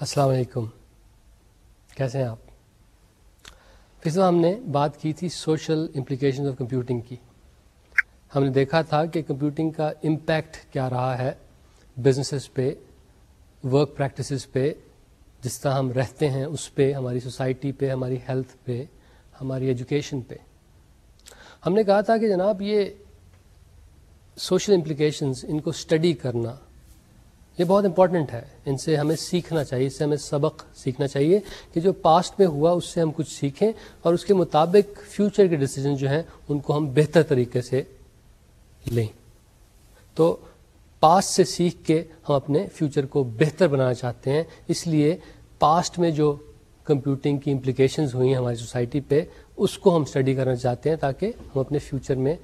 السلام علیکم۔ کیسے ہیں آپ؟ پچھلے ہم نے بات کی تھی سوشل امپلیکیشن آف کمپیوٹنگ کی۔ ہم نے دیکھا تھا کہ کمپیوٹنگ کا امپیکٹ کیا رہا ہے بزنسز پہ ورک پریکٹسز پہ، جس طرح ہم رہتے ہیں اس پہ، ہماری سوسائٹی پہ، ہماری ہیلتھ پہ، ہماری ایجوکیشن پہ۔ ہم نے کہا تھا کہ جناب یہ سوشل امپلیکیشنز ان کو اسٹڈی کرنا یہ بہت امپورٹنٹ ہے۔ ان سے ہمیں سیکھنا چاہیے، اس سے ہمیں سبق سیکھنا چاہیے کہ جو پاسٹ میں ہوا اس سے ہم کچھ سیکھیں اور اس کے مطابق فیوچر کے ڈسیزن جو ہیں ان کو ہم بہتر طریقے سے لیں۔ تو پاسٹ سے سیکھ کے ہم اپنے فیوچر کو بہتر بنانا چاہتے ہیں۔ اس لیے پاسٹ میں جو کمپیوٹنگ کی امپلیکیشنز ہوئی ہیں ہماری سوسائٹی پہ، اس کو ہم اسٹڈی کرنا چاہتے ہیں تاکہ ہم اپنے فیوچر میں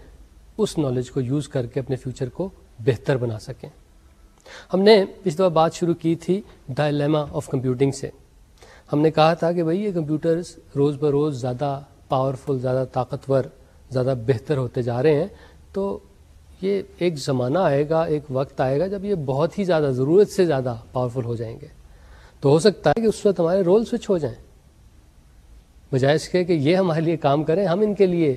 اس نالج کو یوز کر کے اپنے فیوچر کو بہتر بنا سکیں۔ ہم نے اس دفعہ بات شروع کی تھی ڈائلیما آف کمپیوٹنگ سے۔ ہم نے کہا تھا کہ بھائی یہ کمپیوٹرز روز بروز زیادہ پاورفل زیادہ طاقتور، زیادہ بہتر ہوتے جا رہے ہیں۔ تو یہ ایک زمانہ آئے گا، ایک وقت آئے گا جب یہ بہت ہی زیادہ، ضرورت سے زیادہ پاورفل ہو جائیں گے۔ تو ہو سکتا ہے کہ اس وقت ہمارے رول سوئچ ہو جائیں۔ بجائے اس کے کہ یہ ہمارے لیے کام کریں، ہم ان کے لیے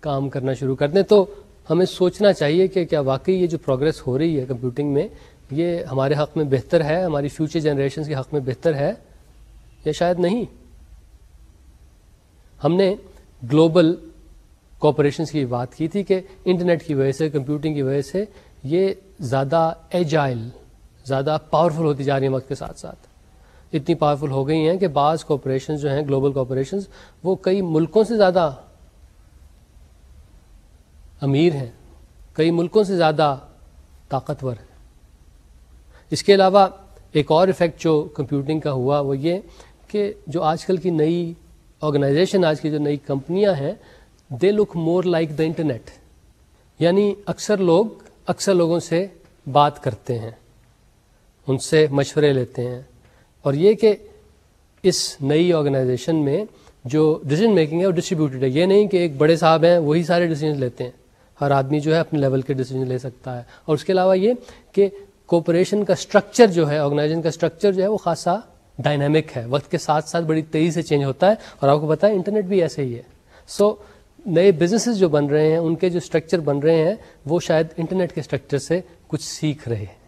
کام کرنا شروع کر دیں۔ تو ہمیں سوچنا چاہیے کہ کیا واقعی یہ جو پروگرس ہو رہی ہے کمپیوٹنگ میں، یہ ہمارے حق میں بہتر ہے، ہماری فیوچر جنریشن کے حق میں بہتر ہے یا شاید نہیں؟ ہم نے گلوبل کوپریشنس کی بات کی تھی کہ انٹرنیٹ کی وجہ سے کمپیوٹنگ کی وجہ سے یہ زیادہ ایجائل زیادہ پاورفل ہوتی جا رہی ہیں وقت کے ساتھ ساتھ۔ اتنی پاورفل ہو گئی ہیں کہ بعض کوپریشن جو ہیں گلوبل کوپریشن وہ کئی ملکوں سے زیادہ امیر ہیں، کئی ملکوں سے زیادہ طاقتور ہیں۔ اس کے علاوہ ایک اور افیکٹ جو کمپیوٹنگ کا ہوا وہ یہ کہ جو آج کل کی نئی آرگنائزیشن آج کی جو نئی کمپنیاں ہیں دے لک مور لائک دا انٹرنیٹ یعنی اکثر لوگ اکثر لوگوں سے بات کرتے ہیں، ان سے مشورے لیتے ہیں۔ اور یہ کہ اس نئی آرگنائزیشن میں جو ڈسیزن میکنگ ہے وہ ڈسٹریبیوٹیڈ ہے۔ یہ نہیں کہ ایک بڑے صاحب ہیں، وہی سارے ڈیسیزن لیتے ہیں۔ ہر آدمی جو ہے اپنے لیول کے ڈیسیزن لے سکتا ہے۔ اور اس کے علاوہ یہ کہ کوپریشن کا اسٹرکچر جو ہے آرگنائزیشن کا اسٹرکچر جو ہے وہ خاصا ڈائنامک ہے۔ وقت کے ساتھ ساتھ بڑی تیزی سے چینج ہوتا ہے۔ اور آپ کو پتا ہے انٹرنیٹ بھی ایسے ہی ہے۔ سو so, نئے بزنسز جو بن رہے ہیں ان کے جو اسٹرکچر بن رہے ہیں وہ شاید انٹرنیٹ کے اسٹرکچر سے کچھ سیکھ رہے ہیں۔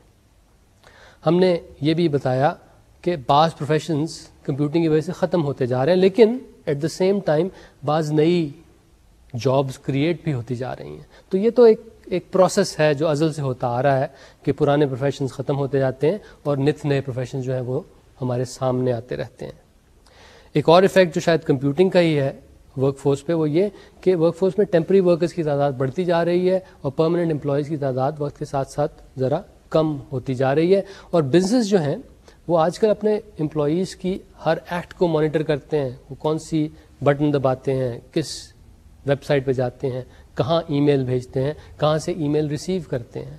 ہم نے یہ بھی بتایا کہ بعض پروفیشنز کمپیوٹنگ کی وجہ سے ختم ہوتے جا رہے ہیں لیکن ایٹ دا سیم ٹائم بعض نئی جابس کریٹ بھی ہوتی جا رہی ہیں۔ تو یہ تو ایک ایک پروسیس ہے جو ازل سے ہوتا آ رہا ہے کہ پرانے پروفیشنز ختم ہوتے جاتے ہیں اور نت نئے پروفیشن جو ہیں وہ ہمارے سامنے آتے رہتے ہیں۔ ایک اور افیکٹ جو شاید کمپیوٹنگ کا ہی ہے ورک فورس پہ وہ یہ کہ ورک فورس میں ٹیمپری ورکرز کی تعداد بڑھتی جا رہی ہے اور پرماننٹ امپلائیز کی تعداد وقت کے ساتھ ساتھ ذرا کم ہوتی جا رہی ہے۔ اور بزنس جو ہیں وہ آج کل اپنے امپلائیز کی ہر ایکٹ کو مانیٹر کرتے ہیں۔ وہ کون سی بٹن دباتے ہیں، کس ویب سائٹ پہ جاتے ہیں، کہاں ای میل بھیجتے ہیں، کہاں سے ای میل ریسیو کرتے ہیں۔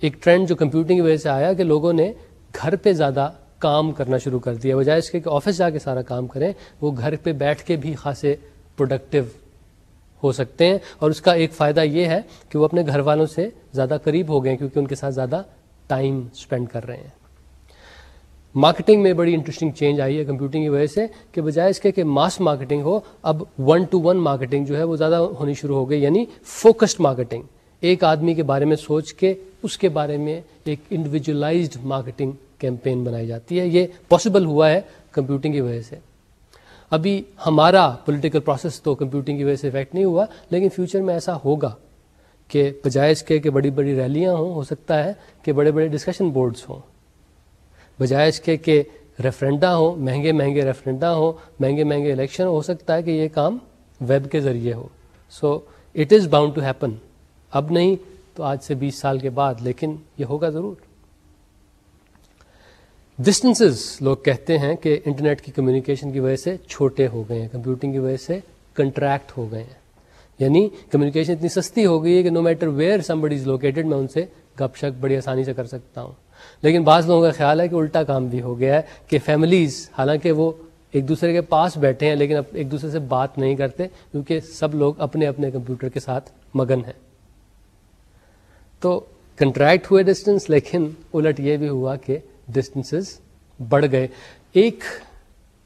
ایک ٹرینڈ جو کمپیوٹنگ کی وجہ سے آیا کہ لوگوں نے گھر پہ زیادہ کام کرنا شروع کر دیا، بجائے اس کے کہ آفس جا کے سارا کام کریں، وہ گھر پہ بیٹھ کے بھی خاصے پروڈکٹیو ہو سکتے ہیں۔ اور اس کا ایک فائدہ یہ ہے کہ وہ اپنے گھر والوں سے زیادہ قریب ہو گئے کیونکہ ان کے ساتھ زیادہ ٹائم اسپینڈ کر رہے ہیں۔ مارکیٹنگ میں بڑی انٹرسٹنگ چینج آئی ہے کمپیوٹنگ کی وجہ سے کہ بجائے اس کے کہ ماس مارکیٹنگ ہو، اب ون ٹو ون مارکیٹنگ جو ہے وہ زیادہ ہونی شروع ہو گئی یعنی فوکسڈ مارکیٹنگ ایک آدمی کے بارے میں سوچ کے اس کے بارے میں ایک انڈیویجلائزڈ مارکیٹنگ کیمپین بنائی جاتی ہے۔ یہ پاسبل ہوا ہے کمپیوٹنگ کی وجہ سے۔ ابھی ہمارا پولیٹیکل پروسیس تو کمپیوٹنگ کی وجہ سے افیکٹ نہیں ہوا، لیکن فیوچر میں ایسا ہوگا کہ بجائے اس کے کہ بڑی بڑی ریلیاں ہوں، ہو سکتا ہے کہ بڑے بڑے ڈسکشن بورڈز ہوں۔ بجائے اس کے کہ ریفرنڈا ہوں مہنگے مہنگے ریفرنڈا ہوں مہنگے مہنگے الیکشن ہو سکتا ہے کہ یہ کام ویب کے ذریعے ہو۔ So it is bound to happen اب نہیں تو آج سے بیس سال کے بعد، لیکن یہ ہوگا ضرور۔ ڈسٹینسز لوگ کہتے ہیں کہ انٹرنیٹ کی کمیونیکیشن کی وجہ سے چھوٹے ہو گئے ہیں کمپیوٹنگ کی وجہ سے کنٹریکٹ ہو گئے ہیں۔ یعنی کمیونیکیشن اتنی سستی ہو گئی ہے کہ no matter where somebody is located میں ان سے گپ شپ بڑی آسانی سے کر سکتا ہوں۔ لیکن بعض لوگوں کا خیال ہے کہ الٹا کام بھی ہو گیا ہے کہ فیملیز حالانکہ وہ ایک دوسرے کے پاس بیٹھے ہیں لیکن ایک دوسرے سے بات نہیں کرتے کیونکہ سب لوگ اپنے اپنے کمپیوٹر کے ساتھ مگن ہیں۔ تو کنٹریکٹ ہوئے ڈسٹینس لیکن الٹ یہ بھی ہوا کہ ڈسٹینسز بڑھ گئے۔ ایک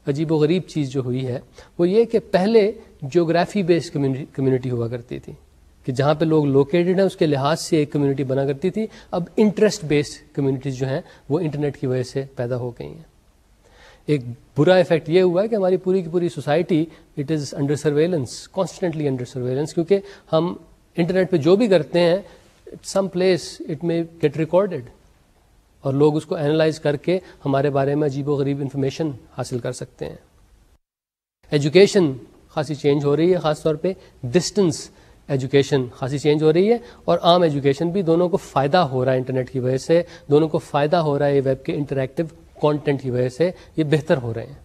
عجیب و غریب چیز جو ہوئی ہے، وہ یہ کہ پہلے جیوگرافی بیسڈ کمیونٹی ہوا کرتی تھی۔ کہ جہاں پہ لوگ لوکیٹڈ ہیں، اس کے لحاظ سے ایک کمیونٹی بنا کرتی تھی۔ اب انٹرسٹ بیسڈ کمیونٹیز جو ہیں، وہ انٹرنیٹ کی وجہ سے پیدا ہو گئی ہیں۔ ایک برا افیکٹ یہ ہوا ہے کہ ہماری پوری کی پوری society it is under surveillance constantly under surveillance کیونکہ ہم انٹرنیٹ پہ جو بھی کرتے ہیں سم پلیس اٹ میں گیٹ ریکارڈیڈ اور لوگ اس کو اینالائز کر کے ہمارے بارے میں عجیب و غریب انفارمیشن حاصل کر سکتے ہیں۔ ایجوکیشن خاصی چینج ہو رہی ہے، خاص طور پہ ڈسٹنس ایجوکیشن خاصی چینج ہو رہی ہے اور عام ایجوکیشن بھی دونوں کو فائدہ ہو رہا ہے انٹرنیٹ کی وجہ سے، دونوں کو فائدہ ہو رہا ہے ویب کے انٹریکٹیو کانٹینٹ کی وجہ سے، یہ بہتر ہو رہے ہیں۔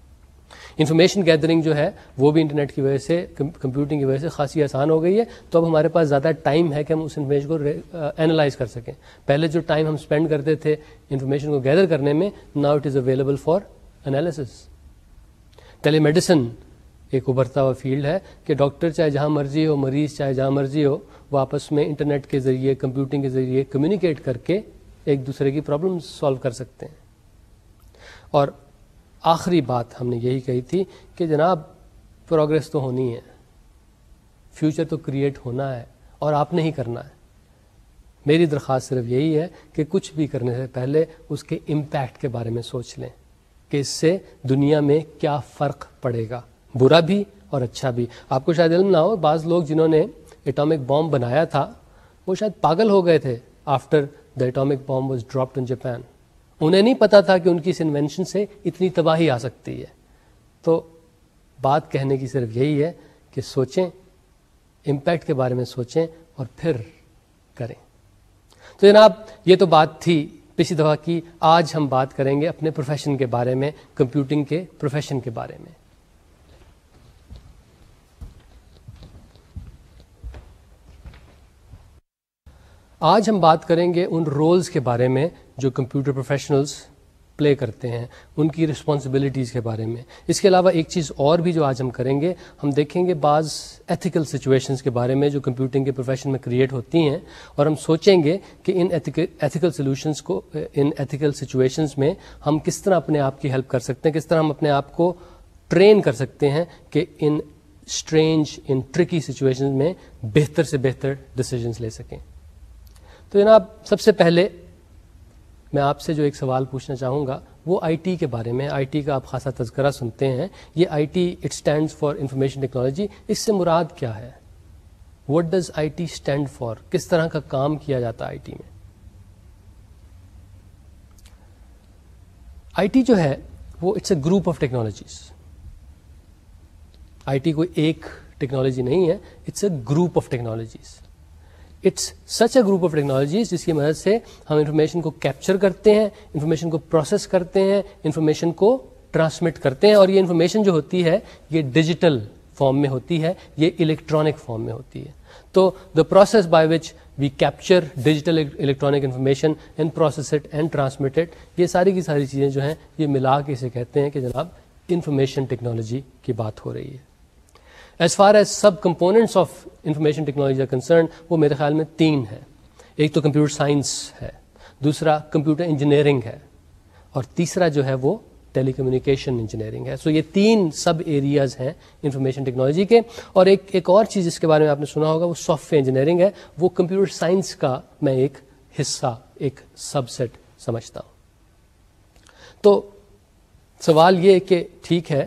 انفارمیشن گیدرنگ جو ہے، وہ بھی انٹرنیٹ کی وجہ سے کمپیوٹنگ کی وجہ سے خاصی آسان ہو گئی ہے۔ تو اب ہمارے پاس زیادہ ٹائم ہے کہ ہم اس انفارمیشن کو اینالائز کر سکیں۔ پہلے جو ٹائم ہم اسپینڈ کرتے تھے انفارمیشن کو گیدر کرنے میں، now it is available for analysis. Telemedicine ایک ابھرتا ہوا فیلڈ ہے کہ ڈاکٹر چاہے جہاں مرضی ہو، مریض چاہے جہاں مرضی ہو، وہ آپس میں انٹرنیٹ کے ذریعے، کمپیوٹنگ کے ذریعے کمیونیکیٹ کر کے ایک دوسرے کی پرابلم سالو کر سکتے ہیں۔ اور آخری بات ہم نے یہی کہی تھی کہ جناب پروگرس تو ہونی ہے۔ فیوچر تو کریٹ ہونا ہے اور آپ نے ہی کرنا ہے۔ میری درخواست صرف یہی ہے کہ کچھ بھی کرنے سے پہلے اس کے امپیکٹ کے بارے میں سوچ لیں کہ اس سے دنیا میں کیا فرق پڑے گا۔ برا بھی اور اچھا بھی۔ آپ کو شاید علم نہ ہو، بعض لوگ جنہوں نے اٹامک بام بنایا تھا، وہ شاید پاگل ہو گئے تھے after the atomic bomb was dropped in Japan انہیں نہیں پتا تھا کہ ان کی اس انوینشن سے اتنی تباہی آ سکتی ہے۔ تو بات کہنے کی صرف یہی ہے کہ سوچیں امپیکٹ کے بارے میں سوچیں اور پھر کریں۔ تو جناب، یہ تو بات تھی پچھلی دفعہ کی۔ آج ہم بات کریں گے اپنے پروفیشن کے بارے میں کمپیوٹنگ کے پروفیشن کے بارے میں۔ آج ہم بات کریں گے ان رولز کے بارے میں جو کمپیوٹر پروفیشنلز پلے کرتے ہیں، ان کی رسپانسبلٹیز کے بارے میں۔ اس کے علاوہ ایک چیز اور بھی جو آج ہم کریں گے، ہم دیکھیں گے بعض ایتھیکل سچویشنز کے بارے میں جو کمپیوٹنگ کے پروفیشن میں کریٹ ہوتی ہیں، اور ہم سوچیں گے کہ ان ایتھیکل سولوشنس کو، ان ایتھیکل سچویشنز میں ہم کس طرح اپنے آپ کی ہیلپ کر سکتے ہیں، کس طرح ہم اپنے آپ کو ٹرین کر سکتے ہیں کہ ان اسٹرینج ان ٹرکی سچویشن میں بہتر سے بہتر ڈسیزنس لے سکیں۔ تو جناب، سب سے پہلے میں آپ سے جو ایک سوال پوچھنا چاہوں گا، وہ آئی ٹی کے بارے میں، آئی ٹی کا آپ خاصا تذکرہ سنتے ہیں، یہ I T it stand for information technology اس سے مراد کیا ہے؟ What does I T stand for کس طرح کا کام کیا جاتا ہے آئی ٹی میں؟ آئی ٹی جو ہے، وہ it's a group of technologies I T کوئی ایک ٹیکنالوجی نہیں ہے it's a group of technologies it's such a group of technologies جس کی مدد سے ہم انفارمیشن کو کیپچر کرتے ہیں، انفارمیشن کو پروسیس کرتے ہیں، انفارمیشن کو ٹرانسمٹ کرتے ہیں اور یہ انفارمیشن جو ہوتی ہے، یہ ڈیجیٹل فارم میں ہوتی ہے، یہ الیکٹرانک فارم میں ہوتی ہے۔ تو the process by which we capture digital electronic information and process it and transmit it یہ ساری کی ساری چیزیں جو ہیں، یہ ملا کے اسے کہتے ہیں کہ جناب انفارمیشن ٹیکنالوجی کی بات ہو رہی ہے۔ As far as sub components of information technology concern وہ میرے خیال میں تین ہے ایک تو کمپیوٹر سائنس ہے، دوسرا کمپیوٹر انجینئرنگ ہے، اور تیسرا جو ہے وہ ٹیلی کمیونیکیشن انجینئرنگ ہے۔ سو so یہ تین سب ایریاز ہیں انفارمیشن ٹیکنالوجی کے۔ اور ایک ایک اور چیز جس کے بارے میں آپ نے سنا ہوگا، وہ سافٹ ویئر انجینئرنگ ہے۔ وہ کمپیوٹر سائنس کا میں ایک حصہ، ایک سب سیٹ سمجھتا ہوں۔ تو سوال یہ کہ ٹھیک ہے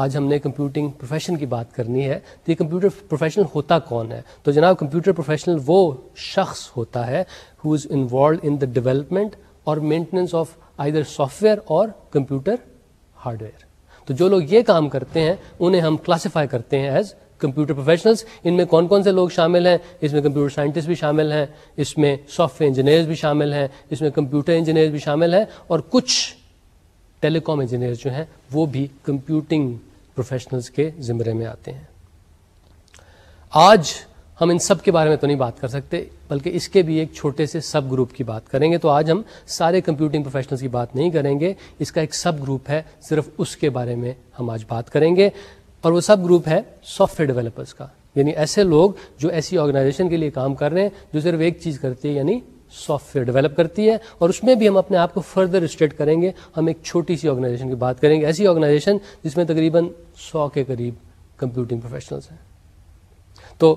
آج ہم نے کمپیوٹنگ پروفیشن کی بات کرنی ہے تو یہ کمپیوٹر پروفیشنل ہوتا کون ہے؟ تو جناب کمپیوٹر پروفیشنل وہ شخص ہوتا ہے who is involved in the development اور maintenance of either software اور کمپیوٹر ہارڈ ویئر تو جو لوگ یہ کام کرتے ہیں، انہیں ہم کلاسیفائی کرتے ہیں ایز کمپیوٹر پروفیشنلس ان میں کون کون سے لوگ شامل ہیں؟ اس میں کمپیوٹر سائنٹسٹ بھی شامل ہیں، اس میں سافٹ ویئر انجینئرز بھی شامل ہیں، اس میں کمپیوٹر انجینئر بھی شامل ہیں اور کچھ ٹیلی کام انجینئر جو ہیں، وہ بھی کمپیوٹنگ پروفیشنلز کے زمرے میں آتے ہیں۔ آج ہم ان سب کے بارے میں تو نہیں بات کر سکتے، بلکہ اس کے بھی ایک چھوٹے سے سب گروپ کی بات کریں گے۔ تو آج ہم سارے کمپیوٹنگ پروفیشنلز کی بات نہیں کریں گے، اس کا ایک سب گروپ ہے، صرف اس کے بارے میں ہم آج بات کریں گے۔ اور وہ سب گروپ ہے سافٹ ویئر ڈیولپرس کا یعنی ایسے لوگ جو ایسی آرگنائزیشن کے لیے کام کر رہے ہیں، جو صرف ایک چیز کرتی ہے یعنی سافٹ ویئر ڈیولپ کرتی ہے اور اس میں بھی ہم اپنے آپ کو فردر اسٹیٹ کریں گے، ہم ایک چھوٹی سی آرگنائزیشن کی بات کریں گے، ایسی آرگنائزیشن جس میں تقریباً سو کے قریب کمپیوٹنگ پروفیشنلس ہیں۔ تو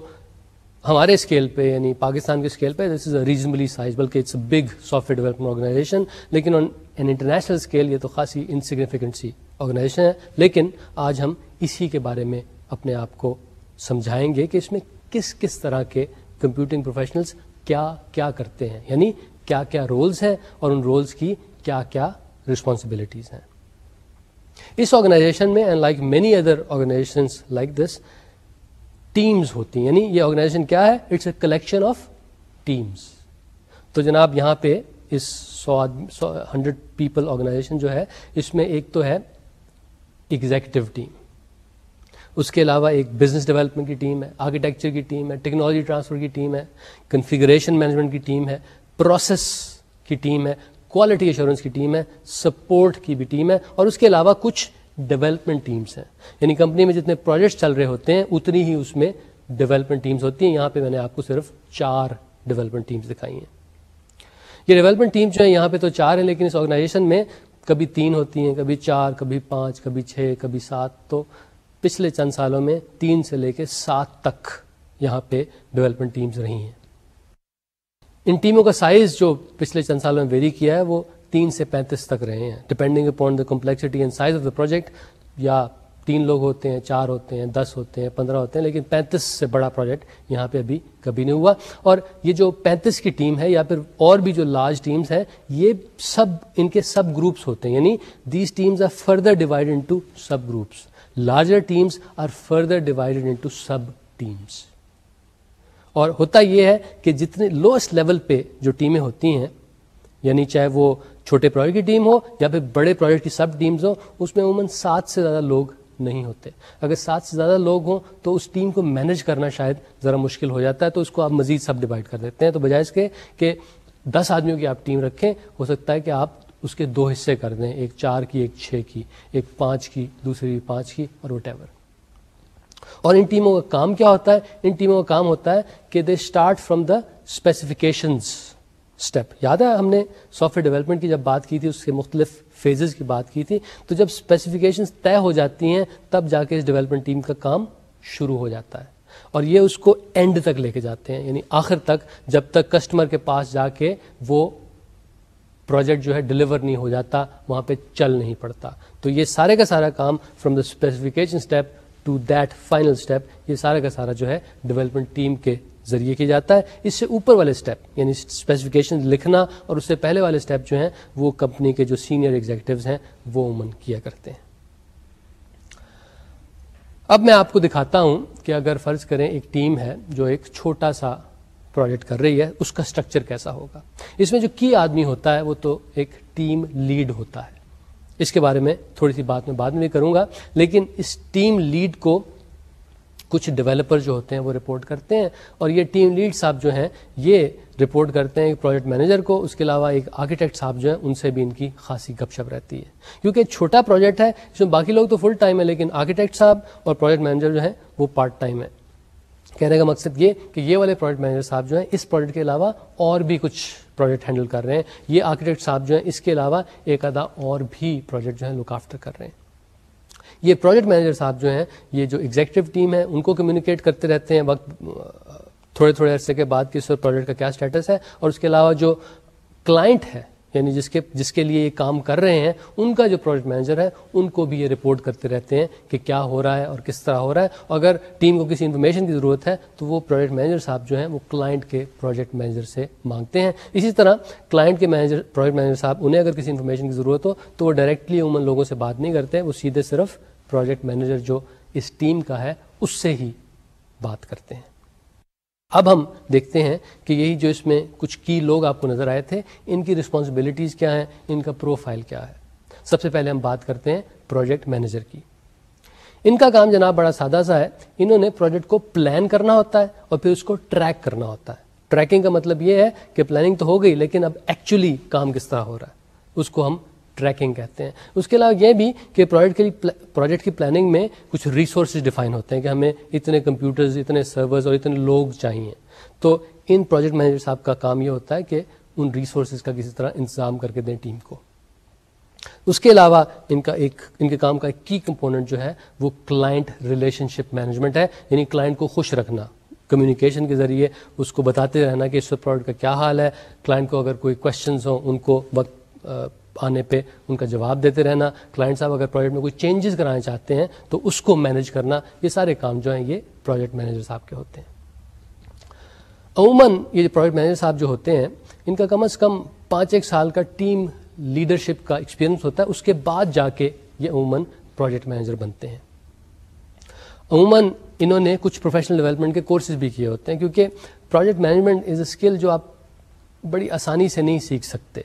ہمارے اسکیل پہ یعنی پاکستان کے اسکیل پہ this is a reasonably size بلکہ it's a big software development organisation لیکن آن این انٹرنیشنل اسکیل یہ تو خاصی انسگنیفیکنٹ سی آرگنائزیشن ہے۔ لیکن آج ہم اسی کے بارے میں اپنے آپ کو سمجھائیں گے کہ اس میں کس کس طرح کے کمپیوٹنگ پروفیشنلس کیا کیا کرتے ہیں؟ یعنی کیا کیا رولز ہیں اور ان رولز کی کیا کیا رسپانسبلٹیز ہیں؟ اس آرگنائزیشن میں and like many other organisation like this teams ہوتی ہیں. یعنی یہ آرگنائزیشن کیا ہے؟ It's a collection of teams تو جناب یہاں پہ اس سو ہنڈریڈ پیپل آرگنائزیشن جو ہے، اس میں ایک تو ہے ایگزیکٹو ٹیم اس کے علاوہ ایک بزنس ڈیولپمنٹ کی ٹیم ہے آرکیٹیکچر کی ٹیم ہے ٹیکنالوجی ٹرانسفر کی ٹیم ہے کنفیگریشن مینجمنٹ کی ٹیم ہے پروسیس کی ٹیم ہے کوالٹی ایشورنس کی ٹیم ہے سپورٹ کی بھی ٹیم ہے، اور اس کے علاوہ کچھ ڈیولپمنٹ ٹیمس ہیں۔ یعنی کمپنی میں جتنے پروجیکٹس چل رہے ہوتے ہیں، اتنی ہی اس میں ڈیولپمنٹ ٹیمس ہوتی ہیں۔ یہاں پہ میں نے آپ کو صرف چار ڈیولپمنٹ ٹیمس دکھائی ہیں۔ یہ ڈیولپمنٹ ٹیم جو ہے یہاں پہ تو چار ہیں، لیکن اس آرگنائزیشن میں کبھی تین ہوتی ہیں، کبھی چار، کبھی پانچ، کبھی چھ، کبھی سات، تو پچھلے چند سالوں میں تین سے لے کے سات تک یہاں پہ ڈیولپمنٹ ٹیمز رہی ہیں۔ ان ٹیموں کا سائز جو پچھلے چند سالوں میں ویری کیا ہے، وہ تین سے پینتیس تک رہے ہیں۔ Depending upon the complexity and size of the project یا تین لوگ ہوتے ہیں، چار ہوتے ہیں، دس ہوتے ہیں، پندرہ ہوتے ہیں، لیکن پینتیس سے بڑا پروجیکٹ یہاں پہ ابھی کبھی نہیں ہوا۔ اور یہ جو پینتیس کی ٹیم ہے، یا پھر اور بھی جو لارج ٹیمز ہیں، یہ سب ان کے سب گروپس ہوتے ہیں۔ یعنی these teams are further divide into sub groups larger teams are further divided into sub teams اور ہوتا یہ ہے کہ جتنے لوئسٹ لیول پہ جو ٹیمیں ہوتی ہیں یعنی چاہے وہ چھوٹے پروجیکٹ کی ٹیم ہو یا پھر بڑے پروجیکٹ کی سب ٹیمز ہو، اس میں عموماً سات سے زیادہ لوگ نہیں ہوتے۔ اگر سات سے زیادہ لوگ ہوں تو اس ٹیم کو مینج کرنا شاید ذرا مشکل ہو جاتا ہے، تو اس کو آپ مزید سب ڈیوائڈ کر دیتے ہیں۔ تو بجائے اس کے کہ دس آدمیوں کی آپ ٹیم رکھیں، ہو سکتا ہے کہ آپ اس کے دو حصے کر دیں، ایک چار کی، ایک چھ کی، ایک پانچ کی، دوسری پانچ کی اور وٹ ایور اور ان ٹیموں کا کام کیا ہوتا ہے؟ ان ٹیموں کا کام ہوتا ہے کہ they start from the specifications step یاد ہے ہم نے سافٹ ویئر ڈیولپمنٹ کی جب بات کی تھی، اس کے مختلف فیزز کی بات کی تھی، تو جب اسپیسیفکیشن طے ہو جاتی ہیں، تب جا کے اس ڈیولپمنٹ ٹیم کا کام شروع ہو جاتا ہے۔ اور یہ اس کو اینڈ تک لے کے جاتے ہیں یعنی آخر تک، جب تک کسٹمر کے پاس جا کے وہ پروجیکٹ جو ہے ڈلیور نہیں ہو جاتا، وہاں پہ چل نہیں پڑتا۔ تو یہ سارے کا سارا کام from the specification step to that final step یہ سارا کا سارا جو ہے ڈیولپمنٹ ٹیم کے ذریعے کیا جاتا ہے۔ اس سے اوپر والے اسٹیپ یعنی اسپیسیفکیشن لکھنا اور اس سے پہلے والے اسٹیپ جو ہیں، وہ کمپنی کے جو سینئر ایگزیکٹوز ہیں، وہ عموماً کیا کرتے ہیں۔ اب میں آپ کو دکھاتا ہوں کہ اگر فرض کریں ایک ٹیم ہے جو ایک چھوٹا سا پروجیکٹ کر رہی ہے، اس کا اسٹرکچر کیسا ہوگا؟ اس میں جو کی آدمی ہوتا ہے، وہ تو ایک ٹیم لیڈ ہوتا ہے۔ اس کے بارے میں تھوڑی سی بات میں بعد میں بھی کروں گا، لیکن اس ٹیم لیڈ کو کچھ ڈیولپر جو ہوتے ہیں، وہ رپورٹ کرتے ہیں۔ اور یہ ٹیم لیڈ صاحب جو ہیں، یہ رپورٹ کرتے ہیں پروجیکٹ مینیجر کو، اس کے علاوہ ایک آرکیٹیکٹ صاحب جو ہیں، ان سے بھی ان کی خاصی گپ شپ رہتی ہے۔ کیونکہ چھوٹا پروجیکٹ ہے، اس میں باقی لوگ تو فل ٹائم ہے لیکن آرکیٹیکٹ صاحب اور پروجیکٹ مینیجر جو ہیں، وہ پارٹ ٹائم ہے کہنے کا مقصد یہ کہ یہ والے پروجیکٹ مینیجر صاحب جو ہیں، اس پروجیکٹ کے علاوہ اور بھی کچھ پروجیکٹ ہینڈل کر رہے ہیں۔ یہ آرکیٹیکٹ صاحب جو ہیں، اس کے علاوہ ایک آدھا اور بھی پروجیکٹ جو ہے لک آفٹر کر رہے ہیں۔ یہ پروجیکٹ مینیجر صاحب جو ہیں، یہ جو ایگزیکٹو ٹیم ہے ان کو کمیونیکیٹ کرتے رہتے ہیں وقت تھوڑے تھوڑے عرصے کے بعد کہ اس پروجیکٹ کا کیا اسٹیٹس ہے۔ اور اس کے علاوہ جو کلائنٹ ہے یعنی جس کے جس کے لیے یہ کام کر رہے ہیں، ان کا جو پروجیکٹ مینیجر ہے، ان کو بھی یہ رپورٹ کرتے رہتے ہیں کہ کیا ہو رہا ہے اور کس طرح ہو رہا ہے۔ اور اگر ٹیم کو کسی انفارمیشن کی ضرورت ہے، تو وہ پروجیکٹ مینیجر صاحب جو ہیں، وہ کلائنٹ کے پروجیکٹ مینیجر سے مانگتے ہیں۔ اسی طرح کلائنٹ کے مینیجر پروجیکٹ مینیجر صاحب، انہیں اگر کسی انفارمیشن کی ضرورت ہو، تو وہ ڈائریکٹلی عموماً لوگوں سے بات نہیں کرتے، وہ سیدھے صرف پروجیکٹ مینیجر جو اس ٹیم کا ہے، اس سے ہی بات کرتے ہیں۔ اب ہم دیکھتے ہیں کہ یہی جو اس میں کچھ کی لوگ آپ کو نظر آئے تھے، ان کی رسپانسبلٹیز کیا ہیں؟ ان کا پروفائل کیا ہے؟ سب سے پہلے ہم بات کرتے ہیں پروجیکٹ مینیجر کی۔ ان کا کام جناب بڑا سادہ سا ہے، انہوں نے پروجیکٹ کو پلان کرنا ہوتا ہے اور پھر اس کو ٹریک کرنا ہوتا ہے۔ ٹریکنگ کا مطلب یہ ہے کہ پلاننگ تو ہو گئی، لیکن اب ایکچولی کام کس طرح ہو رہا ہے؟ اس کو ہم ٹریکنگ کہتے ہیں۔ اس کے علاوہ یہ بھی کہ پروجیکٹ کے پروجیکٹ کی پلاننگ میں کچھ ریسورسز ڈیفائن ہوتے ہیں کہ ہمیں اتنے کمپیوٹرز اتنے سرورز اور اتنے لوگ چاہیے۔ تو ان پروجیکٹ مینیجر صاحب کا کام یہ ہوتا ہے کہ ان ریسورسز کا کسی طرح انتظام کر کے دیں ٹیم کو۔ اس کے علاوہ ان کا ایک، ان کے کام کا ایک کی کمپوننٹ جو ہے وہ کلائنٹ ریلیشن شپ مینجمنٹ ہے۔ یعنی کلائنٹ کو خوش رکھنا۔ کمیونیکیشن کے ذریعے اس کو بتاتے رہنا کہ اس پروڈکٹ کا کیا حال ہے۔ کلائنٹ کو اگر کوئی کوشچنز ہوں، ان کو وقت آنے پہ ان کا جواب دیتے رہنا۔ کلائنٹ صاحب اگر پروجیکٹ میں کوئی چینجز کرانا چاہتے ہیں تو اس کو مینیج کرنا، یہ سارے کام جو ہیں یہ پروجیکٹ مینیجر صاحب کے ہوتے ہیں۔ عموماً یہ پروجیکٹ مینیجر صاحب جو ہوتے ہیں، ان کا کم از کم پانچ ایک سال کا ٹیم لیڈرشپ کا ایکسپیرئنس ہوتا ہے، اس کے بعد جا کے یہ عموماً پروجیکٹ مینیجر بنتے ہیں۔ عموماً انہوں نے کچھ پروفیشنل ڈیولپمنٹ کے کورسز بھی کیے ہوتے ہیں، کیونکہ project management is a skill جو آپ بڑی آسانی سے نہیں سیکھ سکتے۔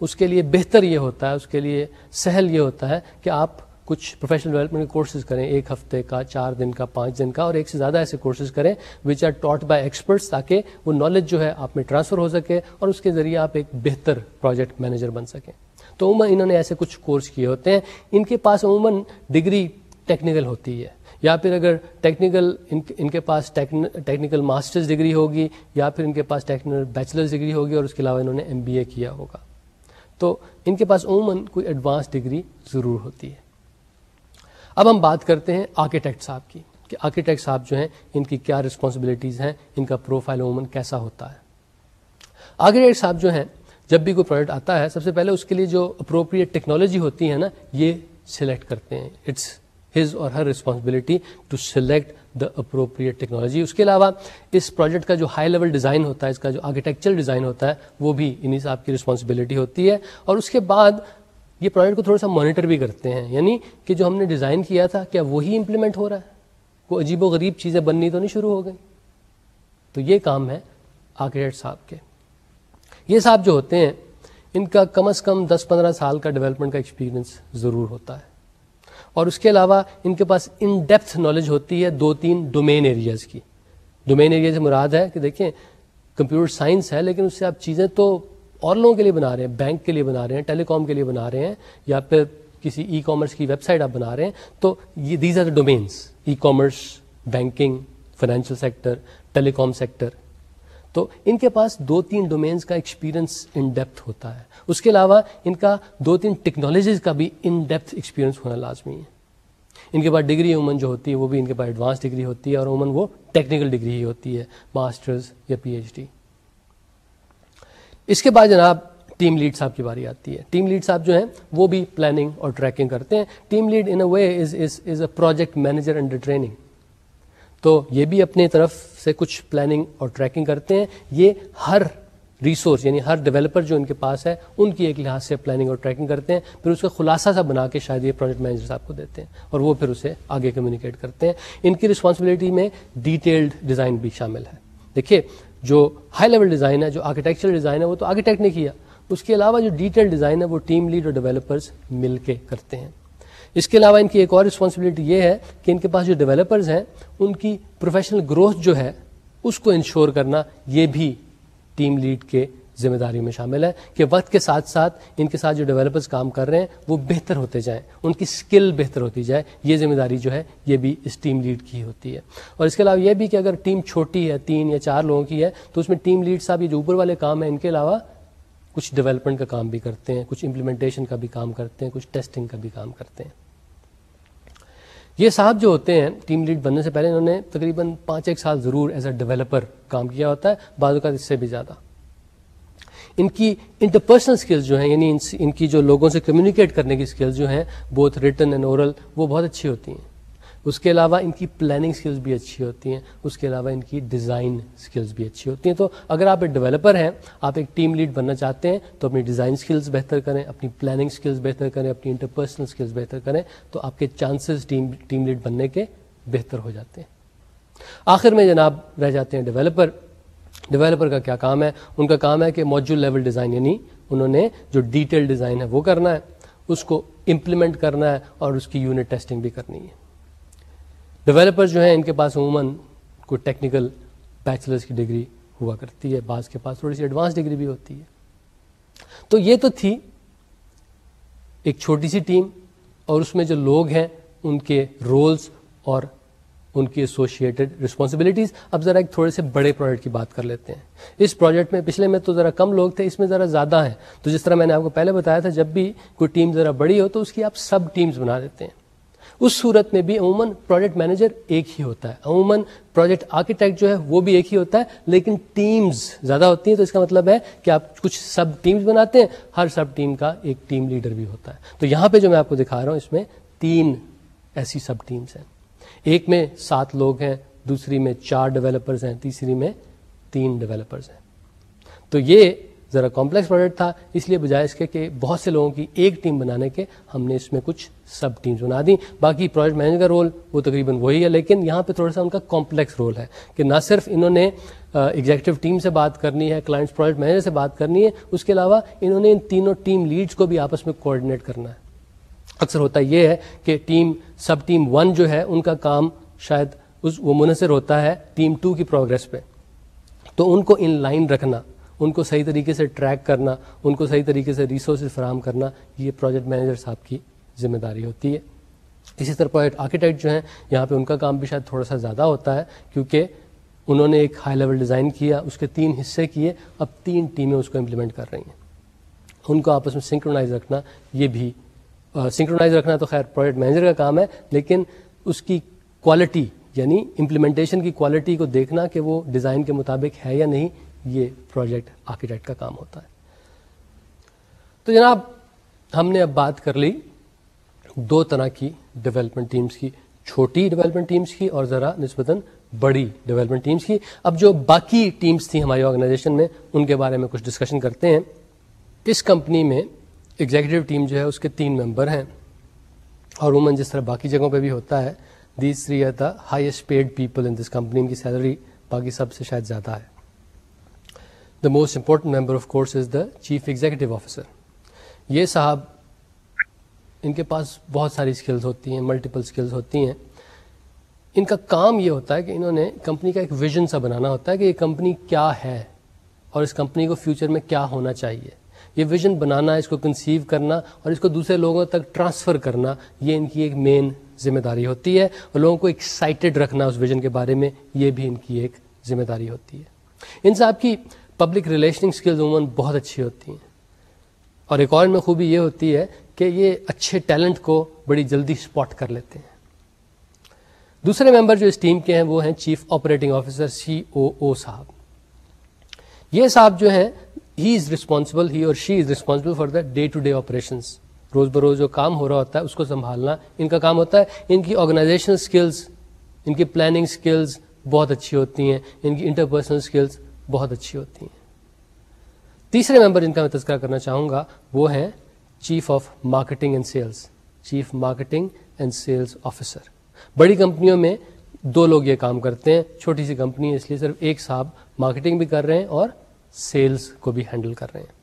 اس کے لیے بہتر یہ ہوتا ہے، اس کے لیے سہل یہ ہوتا ہے کہ آپ کچھ پروفیشنل ڈیولپمنٹ کے کورسز کریں، ایک ہفتے کا، چار دن کا، پانچ دن کا، اور ایک سے زیادہ ایسے کورسز کریں which are taught by experts تاکہ وہ نالج جو ہے آپ میں ٹرانسفر ہو سکے اور اس کے ذریعے آپ ایک بہتر پروجیکٹ مینیجر بن سکیں۔ تو عموماً انہوں نے ایسے کچھ کورس کیے ہوتے ہیں۔ ان کے پاس عموماً ڈگری ٹیکنیکل ہوتی ہے۔ یا پھر اگر ٹیکنیکل ان کے پاس ٹیکنیکل ماسٹرز ڈگری ہوگی، یا پھر ان کے پاس ٹیکنیکل بیچلرز ڈگری ہوگی اور اس کے علاوہ انہوں نے ایم بی اے کیا ہوگا۔ تو ان کے پاس عموماً کوئی ایڈوانس ڈگری ضرور ہوتی ہے۔ اب ہم بات کرتے ہیں آرکیٹیکٹ صاحب کی کہ آرکیٹیکٹ صاحب جو ہیں، ان کی کیا رسپانسبلٹیز ہیں، ان کا پروفائل عموماً کیسا ہوتا ہے۔ آرکیٹیکٹ صاحب جو ہیں، جب بھی کوئی پروڈکٹ آتا ہے، سب سے پہلے اس کے لیے جو اپروپریٹ ٹیکنالوجی ہوتی ہے نا، یہ سلیکٹ کرتے ہیں۔ اٹس ہز اور her responsibility to select the appropriate technology اس کے علاوہ اس پروجیکٹ کا جو ہائی لیول ڈیزائن ہوتا ہے، اس کا جو آرکیٹیکچر ڈیزائن ہوتا ہے، وہ بھی انہیں صاحب کی رسپانسبلٹی ہوتی ہے۔ اور اس کے بعد یہ پروجیکٹ کو تھوڑا سا مانیٹر بھی کرتے ہیں۔ یعنی کہ جو ہم نے ڈیزائن کیا تھا، کیا وہی امپلیمنٹ ہو رہا ہے؟ کوئی عجیب و غریب چیزیں بننی تو نہیں شروع ہو گئی تو یہ کام ہے آرکیٹیکٹ صاحب کے۔ یہ صاحب جو ہوتے ہیں، ان کا کم از کم دس پندرہ سال کا ڈیولپمنٹ کا ایکسپیرینس ضرور ہوتا ہے۔ اور اس کے علاوہ ان کے پاس ان ڈیپتھ نالج ہوتی ہے دو تین ڈومین ایریاز کی۔ ڈومین ایریا سے مراد ہے کہ دیکھیں کمپیوٹر سائنس ہے لیکن اس سے آپ چیزیں تو اور لوگوں کے لیے بنا رہے ہیں بینک کے لیے بنا رہے ہیں ٹیلی کام کے لیے بنا رہے ہیں یا پھر کسی ای کامرس کی ویب سائٹ آپ بنا رہے ہیں۔ تو یہ these are the domains e commerce banking financial sector telecom sector تو ان کے پاس دو تین ڈومینس کا ایکسپیرینس ان ڈیپتھ ہوتا ہے۔ اس کے علاوہ ان کا دو تین ٹیکنالوجیز کا بھی ان ڈیپتھ ایکسپیرینس ہونا لازمی ہے۔ ان کے پاس ڈگری عموماً جو ہوتی ہے وہ بھی ان کے پاس ایڈوانس ڈگری ہوتی ہے اور عموماً وہ ٹیکنیکل ڈگری ہی ہوتی ہے ماسٹرز یا پی ایچ ڈی اس کے بعد جناب ٹیم لیڈ صاحب کی باری آتی ہے۔ ٹیم لیڈ صاحب جو ہیں وہ بھی پلاننگ اور ٹریکنگ کرتے ہیں۔ Team lead in a way is a project manager under training تو یہ بھی اپنی طرف سے کچھ پلاننگ اور ٹریکنگ کرتے ہیں۔ یہ ہر ریسورس یعنی ہر ڈیولپر جو ان کے پاس ہے، ان کی ایک لحاظ سے پلاننگ اور ٹریکنگ کرتے ہیں۔ پھر اس کا خلاصہ سا بنا کے شاید یہ پروجیکٹ مینیجر صاحب کو دیتے ہیں اور وہ پھر اسے آگے کمیونیکیٹ کرتے ہیں۔ ان کی رسپانسبلٹی میں ڈیٹیلڈ ڈیزائن بھی شامل ہے۔ دیکھیے، جو ہائی لیول ڈیزائن ہے، جو آرکیٹیکچر ڈیزائن ہے، وہ تو آرکیٹیکٹ نے کیا۔ اس کے علاوہ جو ڈیٹیل ڈیزائن ہے، وہ ٹیم لیڈ اور ڈیولپرز مل کے کرتے ہیں۔ اس کے علاوہ ان کی ایک اور رسپانسبلٹی یہ ہے کہ ان کے پاس جو ڈیولپرز ہیں، ان کی پروفیشنل گروتھ جو ہے، اس کو انشور کرنا یہ بھی ٹیم لیڈ کے ذمہ داری میں شامل ہے کہ وقت کے ساتھ ساتھ ان کے ساتھ جو ڈیولپرز کام کر رہے ہیں، وہ بہتر ہوتے جائیں، ان کی اسکل بہتر ہوتی جائے، یہ ذمہ داری جو ہے، یہ بھی اس ٹیم لیڈ کی ہوتی ہے۔ اور اس کے علاوہ یہ بھی کہ اگر ٹیم چھوٹی ہے، تین یا چار لوگوں کی ہے، تو اس میں ٹیم لیڈ صاحب یہ جو اوپر والے کام ہیں، ان کے علاوہ کچھ ڈیولپمنٹ کا کام بھی کرتے ہیں، کچھ امپلیمنٹیشن کا بھی کام کرتے ہیں، کچھ ٹیسٹنگ کا بھی کام کرتے ہیں۔ یہ صاحب جو ہوتے ہیں ٹیم لیڈ بننے سے پہلے انہوں نے تقریباً پانچ ایک سال ضرور ایز اے ڈیولپر کام کیا ہوتا ہے، بعض اوقات اس سے بھی زیادہ۔ ان کی انٹرپرسنل اسکلز جو ہیں یعنی ان کی جو لوگوں سے کمیونیکیٹ کرنے کی اسکلز جو ہیں بوتھ ریٹن اینڈ اورل وہ بہت اچھی ہوتی ہیں۔ اس کے علاوہ ان کی پلاننگ اسکلز بھی اچھی ہوتی ہیں، اس کے علاوہ ان کی ڈیزائن اسکلز بھی اچھی ہوتی ہیں۔ تو اگر آپ ایک ڈیولپر ہیں، آپ ایک ٹیم لیڈ بننا چاہتے ہیں، تو اپنی ڈیزائن اسکلز بہتر کریں، اپنی پلاننگ اسکلز بہتر کریں، اپنی انٹرپرسنل اسکلز بہتر کریں، تو آپ کے چانسز ٹیم ٹیم لیڈ بننے کے بہتر ہو جاتے ہیں۔ آخر میں جناب رہ جاتے ہیں ڈیولپر ڈیولپر کا کیا کام ہے؟ ان کا کام ہے کہ موجود لیول ڈیزائن یعنی انہوں نے جو ڈیٹیل ڈیزائن ہے وہ کرنا ہے، اس کو امپلیمنٹ کرنا ہے اور اس کی یونٹ ٹیسٹنگ بھی کرنی ہے۔ ڈیولپر جو ہیں ان کے پاس عموماً کوئی ٹیکنیکل بیچلرس کی ڈگری ہوا کرتی ہے، بعض کے پاس تھوڑی سی ایڈوانس ڈگری بھی ہوتی ہے۔ تو یہ تو تھی ایک چھوٹی سی ٹیم اور اس میں جو لوگ ہیں، ان کے رولز اور ان کی ایسوسیٹڈ رسپانسبلٹیز اب ذرا ایک تھوڑے سے بڑے پروجیکٹ کی بات کر لیتے ہیں۔ اس پروجیکٹ میں پچھلے میں تو ذرا کم لوگ تھے، اس میں ذرا زیادہ ہیں۔ تو جس طرح میں نے آپ کو پہلے بتایا تھا، جب بھی کوئی ٹیم ذرا بڑی ہو تو اس کی آپ سب ٹیمز بنا دیتے ہیں۔ اس صورت میں بھی عموماً پروجیکٹ مینیجر ایک ہی ہوتا ہے۔ عموماً پروجیکٹ آرکیٹیکٹ جو ہے وہ بھی ایک ہی ہوتا ہے، لیکن ٹیمز زیادہ ہوتی ہیں تو اس کا مطلب ہے کہ آپ کچھ سب ٹیمز بناتے ہیں، ہر سب ٹیم کا ایک ٹیم لیڈر بھی ہوتا ہے۔ تو یہاں پہ جو میں آپ کو دکھا رہا ہوں، اس میں تین ایسی سب ٹیمز ہیں۔ ایک میں سات لوگ ہیں، دوسری میں چار ڈیولپرز ہیں، تیسری میں تین ڈیولپرز ہیں۔ تو یہ ذرا کمپلیکس پروجیکٹ تھا، اس لیے بجائے اس کے کہ بہت سے لوگوں کی ایک ٹیم بنانے کے ہم نے اس میں کچھ سب ٹیمز بنا دی باقی پروجیکٹ مینیجر کا رول وہ تقریباً وہی ہے، لیکن یہاں پہ تھوڑا سا ان کا کمپلیکس رول ہے کہ نہ صرف انہوں نے ایگزیکٹو ٹیم سے بات کرنی ہے کلائنٹس پروجیکٹ مینیجر سے بات کرنی ہے، اس کے علاوہ انہوں نے ان تینوں ٹیم لیڈس کو بھی آپس میں کوآڈینیٹ کرنا ہے۔ اکثر ہوتا یہ ہے کہ ٹیم سب ٹیم ون جو ہے، ان کا کام شاید اس، وہ منحصر ہوتا ہے ٹیم ٹو کی پروگرس پہ۔ تو ان کو ان لائن رکھنا۔ ان کو صحیح طریقے سے ٹریک کرنا، ان کو صحیح طریقے سے ریسورسز فراہم کرنا، یہ پروجیکٹ مینیجر صاحب کی ذمہ داری ہوتی ہے۔ اسی طرح پروجیکٹ آرکیٹیکٹ جو ہیں، یہاں پہ ان کا کام بھی شاید تھوڑا سا زیادہ ہوتا ہے، کیونکہ انہوں نے ایک ہائی لیول ڈیزائن کیا اس کے تین حصے کیے، اب تین ٹیمیں اس کو امپلیمنٹ کر رہی ہیں۔ ان کو آپس میں سنکرونائز رکھنا، یہ بھی سنکرونائز رکھنا تو خیر پروجیکٹ مینیجر کا کام ہے، لیکن اس کی کوالٹی یعنی امپلیمنٹیشن کی کوالٹی کو دیکھنا کہ وہ ڈیزائن کے مطابق ہے یا نہیں یہ پروجیکٹ آرکیٹیکٹ کا کام ہوتا ہے۔ تو جناب، ہم نے اب بات کر لی دو طرح کی ڈیولپمنٹ ٹیمز کی، چھوٹی ڈیولپمنٹ ٹیمز کی اور ذرا نسبتاً بڑی ڈیولپمنٹ ٹیمز کی۔ اب جو باقی ٹیمز تھیں ہماری آرگنائزیشن میں، ان کے بارے میں کچھ ڈسکشن کرتے ہیں۔ اس کمپنی میں ایگزیکٹو ٹیم جو ہے، اس کے تین ممبر ہیں۔ اور عموماً جس طرح باقی جگہوں پہ بھی ہوتا ہے these three are the highest paid people in this company ان کی سیلری باقی سب سے شاید زیادہ ہے۔ The most important member of course is the chief executive officer یہ صاحب، ان کے پاس بہت ساری اسکلز ہوتی ہیں ملٹیپل اسکلز ہوتی ہیں۔ ان کا کام یہ ہوتا ہے کہ انہوں نے کمپنی کا ایک ویژن سا بنانا ہوتا ہے کہ یہ کمپنی کیا ہے اور اس کمپنی کو فیوچر میں کیا ہونا چاہیے۔ یہ ویژن بنانا، اس کو کنسیو کرنا اور اس کو دوسرے لوگوں تک ٹرانسفر کرنا، یہ ان کی ایک مین ذمہ داری ہوتی ہے۔ اور لوگوں کو ایکسائٹیڈ رکھنا اس ویژن کے بارے میں، یہ بھی ان کی ایک ذمہ داری ہوتی ہے۔ ان صاحب کی پبلک ریلیشننگ اسکلز عموماً بہت اچھی ہوتی ہیں۔ اور ایک اور میں خوبی یہ ہوتی ہے کہ یہ اچھے ٹیلنٹ کو بڑی جلدی اسپاٹ کر لیتے ہیں۔ دوسرے ممبر جو اس ٹیم کے ہیں وہ ہیں chief operating officer C O O صاحب۔ یہ صاحب جو ہیں ہی از ریسپانسبل ہی اور she is responsible for the day to day operation روز بروز جو کام ہو رہا ہوتا ہے، اس کو سنبھالنا ان کا کام ہوتا ہے۔ ان کی آرگنائزیشن اسکلز ان کی پلاننگ اسکلز بہت اچھی ہوتی ہیں۔ ان کی انٹرپرسنل اسکلز بہت اچھی ہوتی ہیں۔ تیسرے ممبر جن کا میں تذکرہ کرنا چاہوں گا، وہ ہیں chief of marketing and sales chief marketing and sales officer. بڑی کمپنیوں میں دو لوگ یہ کام کرتے ہیں، چھوٹی سی کمپنی ہے، اس لیے صرف ایک صاحب مارکیٹنگ بھی کر رہے ہیں اور سیلز کو بھی ہینڈل کر رہے ہیں۔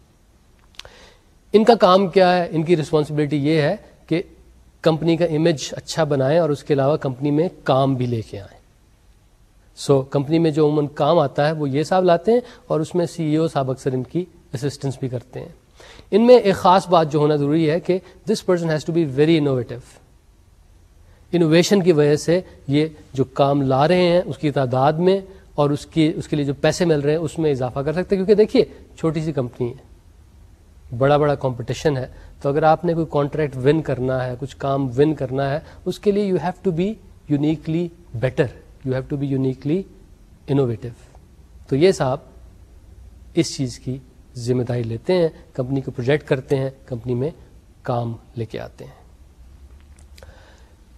ان کا کام کیا ہے؟ ان کی رسپانسبلٹی یہ ہے کہ کمپنی کا امیج اچھا بنائیں اور اس کے علاوہ کمپنی میں کام بھی لے کے آئیں۔ سو so, کمپنی میں جو عموماً کام آتا ہے وہ یہ صاحب لاتے ہیں اور اس میں سی ای او صاحب اکثر ان کی اسسٹنس بھی کرتے ہیں۔ ان میں ایک خاص بات جو ہونا ضروری ہے کہ this person has to be very innovative innovation کی وجہ سے یہ جو کام لا رہے ہیں اس کی تعداد میں اور اس کی اس کے لیے جو پیسے مل رہے ہیں اس میں اضافہ کر سکتے ہیں۔ کیونکہ دیکھیے چھوٹی سی کمپنی ہے بڑا بڑا کمپٹیشن ہے۔ تو اگر آپ نے کوئی کانٹریکٹ ون کرنا ہے کچھ کام ون کرنا ہے اس کے لیے you have to be uniquely better you have to be uniquely innovative تو یہ صاحب اس چیز کی ذمہ داری لیتے ہیں، کمپنی کو پروجیکٹ کرتے ہیں، کمپنی میں کام لے کے آتے ہیں۔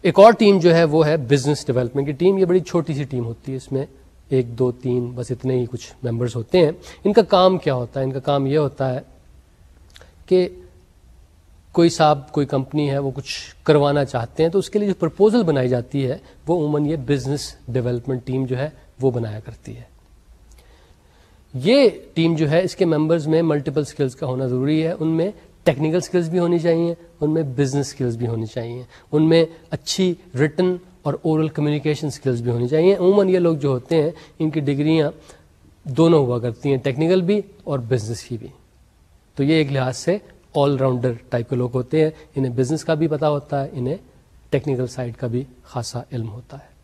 ایک اور ٹیم جو ہے وہ ہے بزنس ڈیولپمنٹ کی ٹیم، یہ بڑی چھوٹی سی ٹیم ہوتی ہے، اس میں ایک، دو، تین، بس اتنے ہی کچھ ممبرس ہوتے ہیں۔ ان کا کام کیا ہوتا ہے؟ ان کا کام یہ ہوتا ہے کہ کوئی صاحب، کوئی کمپنی ہے، وہ کچھ کروانا چاہتے ہیں تو اس کے لیے جو پرپوزل بنائی جاتی ہے، وہ عموماً یہ بزنس ڈیولپمنٹ ٹیم جو ہے، وہ بنایا کرتی ہے۔ یہ ٹیم جو ہے، اس کے ممبرز میں ملٹیپل اسکلس کا ہونا ضروری ہے۔ ان میں ٹیکنیکل اسکلس بھی ہونی چاہیے، ان میں بزنس اسکلس بھی ہونی چاہیے۔ ان میں اچھی ریٹن اور اورل کمیونیکیشن اسکلس بھی ہونی چاہیے۔ عموماً یہ لوگ جو ہوتے ہیں، ان کی ڈگریاں دونوں ہوا کرتی ہیں ٹیکنیکل بھی اور بزنس کی بھی۔ تو یہ ایک لحاظ سے آل راؤنڈر ٹائپ کے لوگ ہوتے ہیں۔ انہیں بزنس کا بھی پتا ہوتا ہے، انہیں ٹیکنیکل سائڈ کا بھی خاصا علم ہوتا ہے۔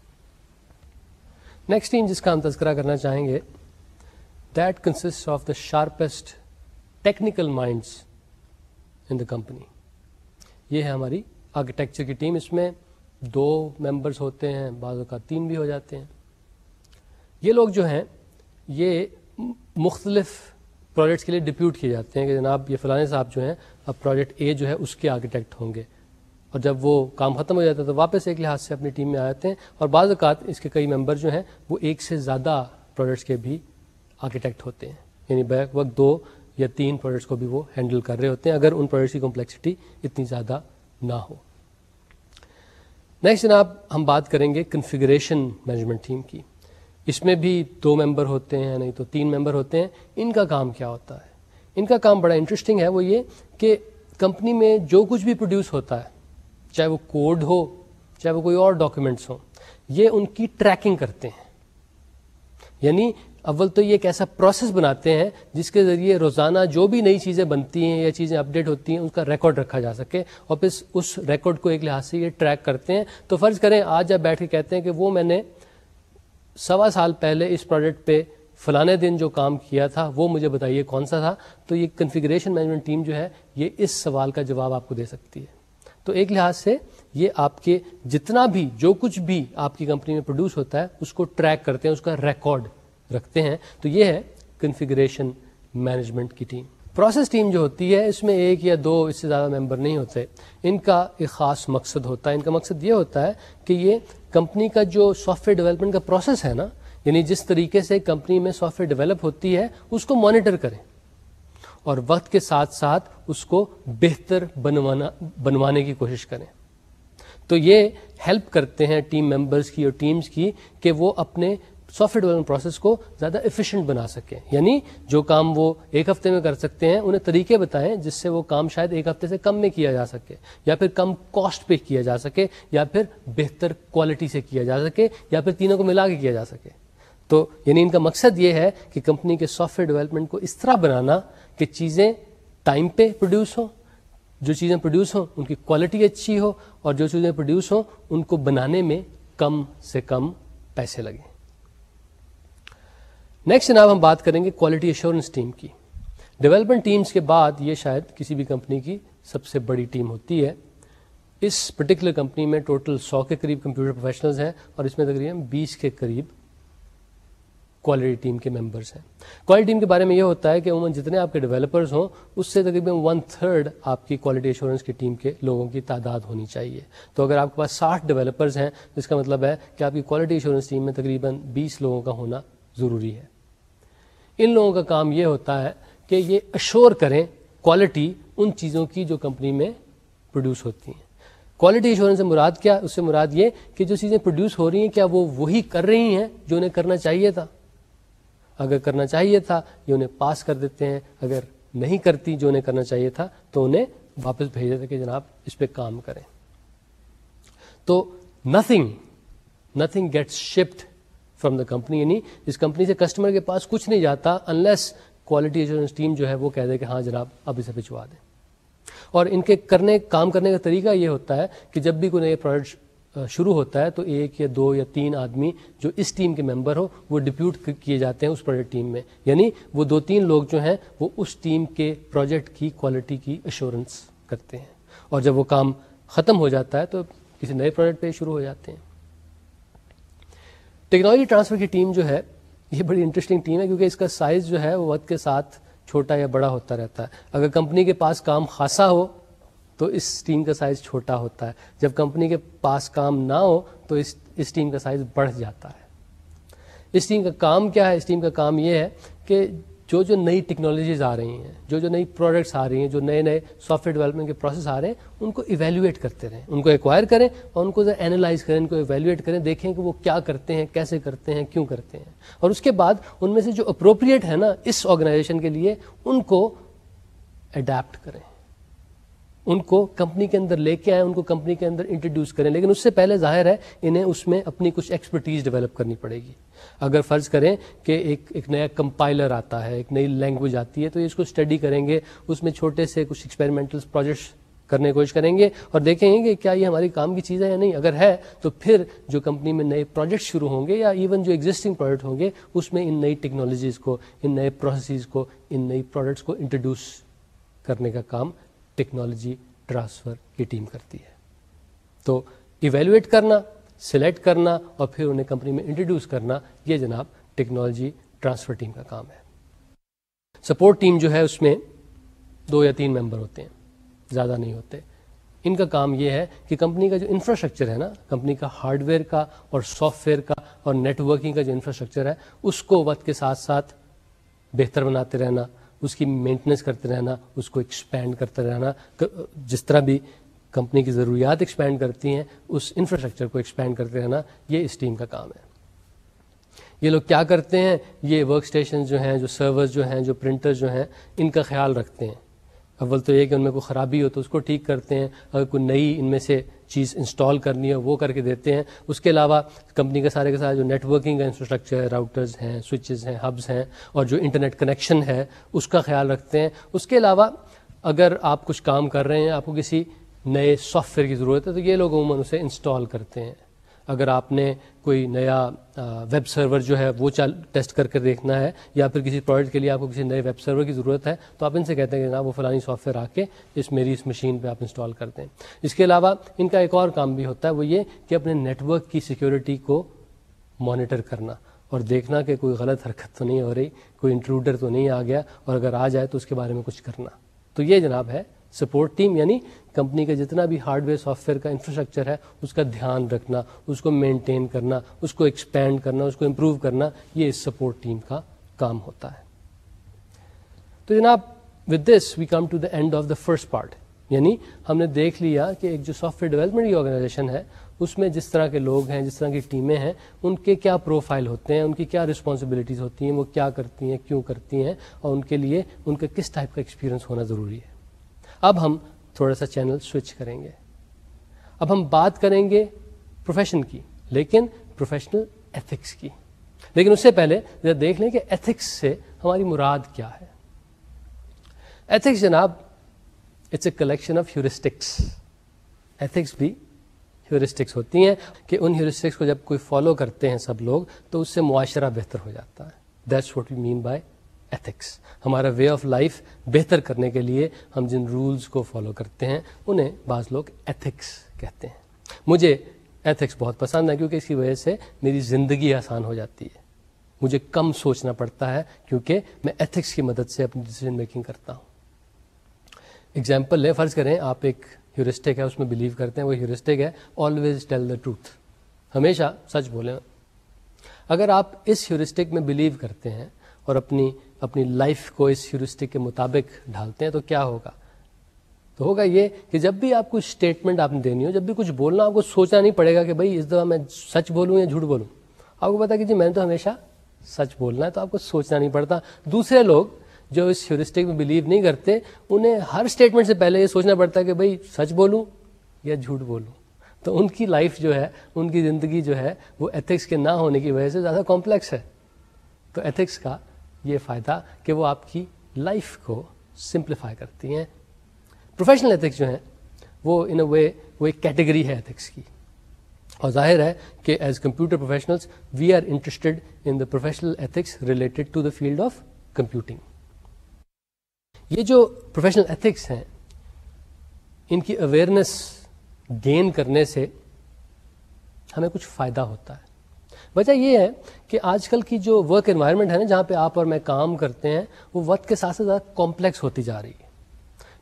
نیکسٹ ٹیم جس کا ہم تذکرہ کرنا چاہیں گے that consist of the sharpest technical minds in the company یہ ہے ہماری آرکیٹیکچر کی ٹیم اس میں دو ممبرس ہوتے ہیں، بعض اوقات تین بھی ہو جاتے ہیں۔ یہ لوگ جو ہیں، یہ مختلف پروجیکٹس کے لیے ڈپیوٹ کیے جاتے ہیں کہ جناب یہ فلانے صاحب جو ہیں، اب پروجیکٹ اے جو ہے اس کے آرکیٹیکٹ ہوں گے۔ اور جب وہ کام ختم ہو جاتا ہے تو واپس ایک لحاظ سے اپنی ٹیم میں آ جاتے ہیں۔ اور بعض اوقات اس کے کئی ممبر جو ہیں، وہ ایک سے زیادہ پروجیکٹس کے بھی آرکیٹیکٹ ہوتے ہیں۔ یعنی بیک وقت دو یا تین پروجیکٹس کو بھی وہ ہینڈل کر رہے ہوتے ہیں، اگر ان پروجیکٹس کی کمپلیکسٹی اتنی زیادہ نہ ہو۔ نیکسٹ جناب ہم بات کریں گے کنفیگریشن مینجمنٹ ٹیم کی۔ اس میں بھی دو ممبر ہوتے ہیں، نہیں تو تین ممبر ہوتے ہیں۔ ان کا کام کیا ہوتا ہے؟ ان کا کام بڑا انٹرسٹنگ ہے، وہ یہ کہ کمپنی میں جو کچھ بھی پروڈیوس ہوتا ہے، چاہے وہ کوڈ ہو، چاہے وہ کوئی اور ڈاکیومنٹس ہوں، یہ ان کی ٹریکنگ کرتے ہیں۔ یعنی اول تو یہ ایک ایسا پروسیس بناتے ہیں جس کے ذریعے روزانہ جو بھی نئی چیزیں بنتی ہیں یا چیزیں اپڈیٹ ہوتی ہیں اس کا ریکارڈ رکھا جا سکے۔ اور پھر اس ریکارڈ کو ایک لحاظ سے یہ ٹریک کرتے ہیں۔ تو فرض کریں، آج جب بیٹھ کے کہتے ہیں کہ وہ میں نے سوا سال پہلے اس پروجیکٹ پہ فلانے دن جو کام کیا تھا، وہ مجھے بتائیے کون سا تھا؟ تو یہ کنفیگریشن مینجمنٹ ٹیم جو ہے، یہ اس سوال کا جواب آپ کو دے سکتی ہے۔ تو ایک لحاظ سے یہ آپ کے جتنا بھی، جو کچھ بھی آپ کی کمپنی میں پروڈیوس ہوتا ہے، اس کو ٹریک کرتے ہیں، اس کا ریکارڈ رکھتے ہیں۔ تو یہ ہے کنفیگریشن مینجمنٹ کی ٹیم پروسیس ٹیم جو ہوتی ہے، اس میں ایک یا دو اس سے زیادہ ممبر نہیں ہوتے۔ ان کا ایک خاص مقصد ہوتا ہے۔ ان کا مقصد یہ ہوتا ہے کہ یہ کمپنی کا جو سافٹ ویئر ڈیولپمنٹ کا پروسیس ہے نا یعنی جس طریقے سے کمپنی میں سافٹ ویئر ڈیولپ ہوتی ہے، اس کو مانیٹر کریں۔ اور وقت کے ساتھ ساتھ اس کو بہتر بنوانا، بنوانے کی کوشش کریں۔ تو یہ ہیلپ کرتے ہیں ٹیم ممبرس کی اور ٹیمز کی کہ وہ اپنے سافٹ ویئر ڈیولپمنٹ پروسیس کو زیادہ ایفیشینٹ بنا سکیں۔ یعنی جو کام وہ ایک ہفتے میں کر سکتے ہیں، انہیں طریقے بتائیں جس سے وہ کام شاید ایک ہفتے سے کم میں کیا جا سکے، یا پھر کم کاسٹ پہ کیا جا سکے، یا پھر بہتر کوالٹی سے کیا جا سکے، یا پھر تینوں کو ملا کے کیا جا سکے۔ تو یعنی ان کا مقصد یہ ہے کہ کمپنی کے سافٹ ویئر ڈیولپمنٹ کو اس طرح بنانا کہ چیزیں ٹائم پہ پروڈیوس ہوں، جو چیزیں پروڈیوس ہوں ان کی کوالٹی اچھی ہو، اور جو چیزیں پروڈیوس ہوں ان کو بنانے میں کم سے کم پیسے لگیں۔ نیکسٹ جناب ہم بات کریں گے کوالٹی ایشورنس ٹیم کی۔ ڈیولپمنٹ ٹیمز کے بعد یہ شاید کسی بھی کمپنی کی سب سے بڑی ٹیم ہوتی ہے۔ اس پرٹیکولر کمپنی میں ٹوٹل سو کے قریب کمپیوٹر پروفیشنلز ہیں اور اس میں تقریباً بیس کے قریب کوالٹی ٹیم کے ممبرس ہیں۔ کوالٹی ٹیم کے بارے میں یہ ہوتا ہے کہ عموماً جتنے آپ کے ڈیولپرز ہوں، اس سے تقریباً ون تھرڈ آپ کی کوالٹی ایشورنس کی ٹیم کے لوگوں کی تعداد ہونی چاہیے۔ تو اگر آپ کے پاس ساٹھ ڈیولپرز ہیں جس کا مطلب ہے کہ آپ کی کوالٹی ایشورنس ٹیم میں تقریباً بیس لوگوں کا ہونا ضروری ہے۔ ان لوگوں کا کام یہ ہوتا ہے کہ یہ اشور کریں کوالٹی ان چیزوں کی جو کمپنی میں پروڈیوس ہوتی ہیں۔ کوالٹی ایشورنس سے مراد کیا؟ اس سے مراد یہ کہ جو چیزیں پروڈیوس ہو رہی ہیں، کیا وہ وہی کر رہی ہیں جو انہیں کرنا چاہیے تھا؟ اگر کرنا چاہیے تھا، یہ انہیں پاس کر دیتے ہیں۔ اگر نہیں کرتی جو انہیں کرنا چاہیے تھا، تو انہیں واپس بھیج دیتے کہ جناب اس پہ کام کریں۔ تو nothing nothing gets shift from the company یعنی اس کمپنی سے کسٹمر کے پاس کچھ نہیں جاتا انلیس کوالٹی ایشورنس ٹیم جو ہے وہ کہہ دے کہ ہاں جناب، اب اسے بھجوا دیں۔ اور ان کے کرنے، کام کرنے کا طریقہ یہ ہوتا ہے کہ جب بھی کوئی نیا پروڈکٹ شروع ہوتا ہے تو ایک یا دو یا تین آدمی جو اس ٹیم کے ممبر ہو، وہ ڈپیوٹ کیے جاتے ہیں اس پروجیکٹ ٹیم میں۔ یعنی وہ دو تین لوگ جو ہیں، وہ اس ٹیم کے پروجیکٹ کی کوالٹی کی ایشورنس کرتے ہیں۔ اور جب وہ کام ختم ہو جاتا ہے تو کسی نئے پروجیکٹ پہ شروع ہو جاتے ہیں۔ ٹیکنالوجی ٹرانسفر کی ٹیم جو ہے، یہ بڑی انٹرسٹنگ ٹیم ہے کیونکہ اس کا سائز جو ہے، وہ وقت کے ساتھ چھوٹا یا بڑا ہوتا رہتا ہے۔ اگر کمپنی کے پاس کام خاصا ہو، تو اس ٹیم کا سائز چھوٹا ہوتا ہے۔ جب کمپنی کے پاس کام نہ ہو، تو اس اس ٹیم کا سائز بڑھ جاتا ہے۔ اس ٹیم کا کام کیا ہے؟ اس ٹیم کا کام یہ ہے کہ جو جو نئی ٹیکنالوجیز آ رہی ہیں، جو جو نئی پروڈکٹس آ رہی ہیں، جو نئے نئے سافٹ ویئر ڈیولپمنٹ کے پروسیس آ رہے ہیں، ان کو ایویلویٹ کرتے رہیں، ان کو ایکوائر کریں اور ان کو اینالائز کریں، ان کو ایویلویٹ کریں، دیکھیں کہ وہ کیا کرتے ہیں، کیسے کرتے ہیں، کیوں کرتے ہیں۔ اور اس کے بعد ان میں سے جو اپروپریٹ ہے نا اس آرگنائزیشن کے لیے، ان کو اڈیپٹ کریں۔ ان کو کمپنی کے اندر لے کے آئیں، ان کو کمپنی کے اندر انٹروڈیوس کریں۔ لیکن اس سے پہلے ظاہر ہے انہیں اس میں اپنی کچھ ایکسپرٹیز ڈیولپ کرنی پڑے گی۔ اگر فرض کریں کہ ایک ایک نیا کمپائلر آتا ہے، ایک نئی لینگویج آتی ہے، تو اس کو اسٹڈی کریں گے، اس میں چھوٹے سے کچھ ایکسپیریمنٹل پروجیکٹس کرنے کی کوشش کریں گے اور دیکھیں گے کہ کیا یہ ہماری کام کی چیز ہے یا نہیں۔ اگر ہے تو پھر جو کمپنی میں نئے پروجیکٹ شروع ہوں گے یا ایون جو ایگزٹنگ پروڈکٹ ہوں گے، اس میں ان نئی ٹیکنالوجیز کو، ان نئے پروسیسز کو، ان نئی پروڈکٹس کو انٹروڈیوس کرنے کا کام ٹیکنالوجی ٹرانسفر کی ٹیم کرتی ہے۔ تو ایویلویٹ کرنا سلیکٹ کرنا اور پھر انہیں کمپنی میں انٹروڈیوس کرنا، یہ جناب ٹیکنالوجی ٹرانسفر ٹیم کا کام ہے۔ سپورٹ ٹیم جو ہے اس میں دو یا تین ممبر ہوتے ہیں، زیادہ نہیں ہوتے۔ ان کا کام یہ ہے کہ کمپنی کا جو انفراسٹرکچر ہے نا کمپنی کا ہارڈ ویئر کا اور سافٹ ویئر کا اور نیٹ ورکنگ کا جو انفراسٹرکچر ہے، اس کو وقت کے ساتھ ساتھ بہتر بناتے رہنا اس کی مینٹننس کرتے رہنا، اس کو ایکسپینڈ کرتے رہنا جس طرح بھی کمپنی کی ضروریات ایکسپینڈ کرتی ہیں، اس انفراسٹرکچر کو ایکسپینڈ کرتے رہنا، یہ اس ٹیم کا کام ہے۔ یہ لوگ کیا کرتے ہیں؟ یہ ورک اسٹیشن جو ہیں، جو سرور جو ہیں، جو پرنٹر جو ہیں، ان کا خیال رکھتے ہیں۔ اول تو یہ کہ ان میں کوئی خرابی ہو تو اس کو ٹھیک کرتے ہیں۔ اگر کوئی نئی ان میں سے چیز انسٹال کرنی ہے، وہ کر کے دیتے ہیں۔ اس کے علاوہ کمپنی کے سارے کے سارے جو نیٹ ورکنگ کا انفراسٹرکچر ہے راؤٹرز ہیں سوئچز ہیں ہبز ہیں، اور جو انٹرنیٹ کنیکشن ہے، اس کا خیال رکھتے ہیں۔ اس کے علاوہ اگر آپ کچھ کام کر رہے ہیں، آپ کو کسی نئے سافٹ ویئر کی ضرورت ہے، تو یہ لوگ عموماً اسے انسٹال کرتے ہیں۔ اگر آپ نے کوئی نیا ویب سرور جو ہے وہ چل، ٹیسٹ کر کے دیکھنا ہے یا پھر کسی پروڈکٹ کے لیے آپ کو کسی نئے ویب سرور کی ضرورت ہے، تو آپ ان سے کہتے ہیں کہ جناب وہ فلانی سافٹ ویئر آ کے اس میری اس مشین پہ آپ انسٹال کرتے ہیں اس کے علاوہ ان کا ایک اور کام بھی ہوتا ہے وہ یہ کہ اپنے نیٹ ورک کی سیکورٹی کو مانیٹر کرنا اور دیکھنا کہ کوئی غلط حرکت تو نہیں ہو رہی، کوئی انٹروڈر تو نہیں آ گیا اور اگر آ جائے تو اس کے بارے میں کچھ کرنا۔ تو یہ جناب ہے سپورٹ ٹیم یعنی کمپنی کا جتنا بھی ہارڈ ویئر سافٹ ویئر کا انفراسٹرکچر ہے، اس کا دھیان رکھنا، اس کو مینٹین کرنا، اس کو ایکسپینڈ کرنا، اس کو امپروو کرنا، یہ اس سپورٹ ٹیم کا کام ہوتا ہے۔ تو جناب with this we come to the end of the first part یعنی ہم نے دیکھ لیا کہ ایک جو سافٹ ویئر ڈیولپمنٹ کی آرگنائزیشن ہے، اس میں جس طرح کے لوگ ہیں، جس طرح کی ٹیمیں ہیں، ان کے کیا پروفائل ہوتے ہیں، ان کی کیا رسپانسبلٹیز ہوتی ہیں، وہ کیا کرتی ہیں، کیوں کرتی ہیں، اور ان کے لیے ان کا کس ٹائپ کا ایکسپیرینس ہونا ضروری ہے۔ اب ہم تھوڑا سا چینل سوئچ کریں گے۔ اب ہم بات کریں گے پروفیشن کی، لیکن پروفیشنل ایتھکس کی۔ لیکن اس سے پہلے دیکھ لیں کہ ایتھکس سے ہماری مراد کیا ہے۔ ایتھکس جناب it's a collection of heuristics ethics بھی ہیورسٹکس ہوتی ہیں کہ ان ہیورسٹکس کو جب کوئی فالو کرتے ہیں سب لوگ، تو اس سے معاشرہ بہتر ہو جاتا ہے۔ That's what you mean by ethics ہمارا وے آف لائف بہتر کرنے کے لیے ہم جن رولز کو فالو کرتے ہیں، انہیں بعض لوگ ایتھکس کہتے ہیں۔ مجھے ایتھکس بہت پسند ہے کیونکہ اس کی وجہ سے میری زندگی آسان ہو جاتی ہے۔ مجھے کم سوچنا پڑتا ہے کیونکہ میں ایتھکس کی مدد سے اپنی ڈیسیزن میکنگ کرتا ہوں۔ اگزامپل لیں فرض کریں آپ ایک ہیورسٹک ہے، اس میں بلیو کرتے ہیں، وہ ہیورسٹک ہے آلویز ٹیل دا ٹروتھ ہمیشہ سچ بولیں۔ اگر آپ اس ہیورسٹک میں بلیو کرتے ہیں اور اپنی اپنی لائف کو اس ہیورسٹک کے مطابق ڈھالتے ہیں تو کیا ہوگا؟ تو ہوگا یہ کہ جب بھی آپ کو اسٹیٹمنٹ آپ نے دینی ہو، جب بھی کچھ بولنا آپ کو سوچنا نہیں پڑے گا کہ بھائی اس دفعہ میں سچ بولوں یا جھوٹ بولوں۔ آپ کو پتا کہ جی میں نے تو ہمیشہ سچ بولنا ہے تو آپ کو سوچنا نہیں پڑتا۔ دوسرے لوگ جو اس ہیورسٹک میں بلیو نہیں کرتے، انہیں ہر اسٹیٹمنٹ سے پہلے یہ سوچنا پڑتا ہے کہ بھائی سچ بولوں یا جھوٹ بولوں۔ تو ان کی لائف جو ہے، ان کی زندگی جو ہے، وہ ایتھکس کے نہ ہونے کی وجہ سے زیادہ کمپلیکس ہے۔ تو ایتھکس کا یہ فائدہ کہ وہ آپ کی لائف کو سمپلیفائی کرتی ہیں۔ پروفیشنل ایتھکس جو ہیں، وہ ان اے وے وہ ایک کیٹیگری ہے ایتھکس کی۔ اور ظاہر ہے کہ as computer professionals we are interested in the professional ethics related to the field of computing یہ جو پروفیشنل ایتھکس ہیں، ان کی اویئرنیس گین کرنے سے ہمیں کچھ فائدہ ہوتا ہے۔ وجہ یہ ہے کہ آج کل کی جو ورک انوائرمنٹ ہے نا، جہاں پہ آپ اور میں کام کرتے ہیں، وہ وقت کے ساتھ زیادہ کمپلیکس ہوتی جا رہی ہے۔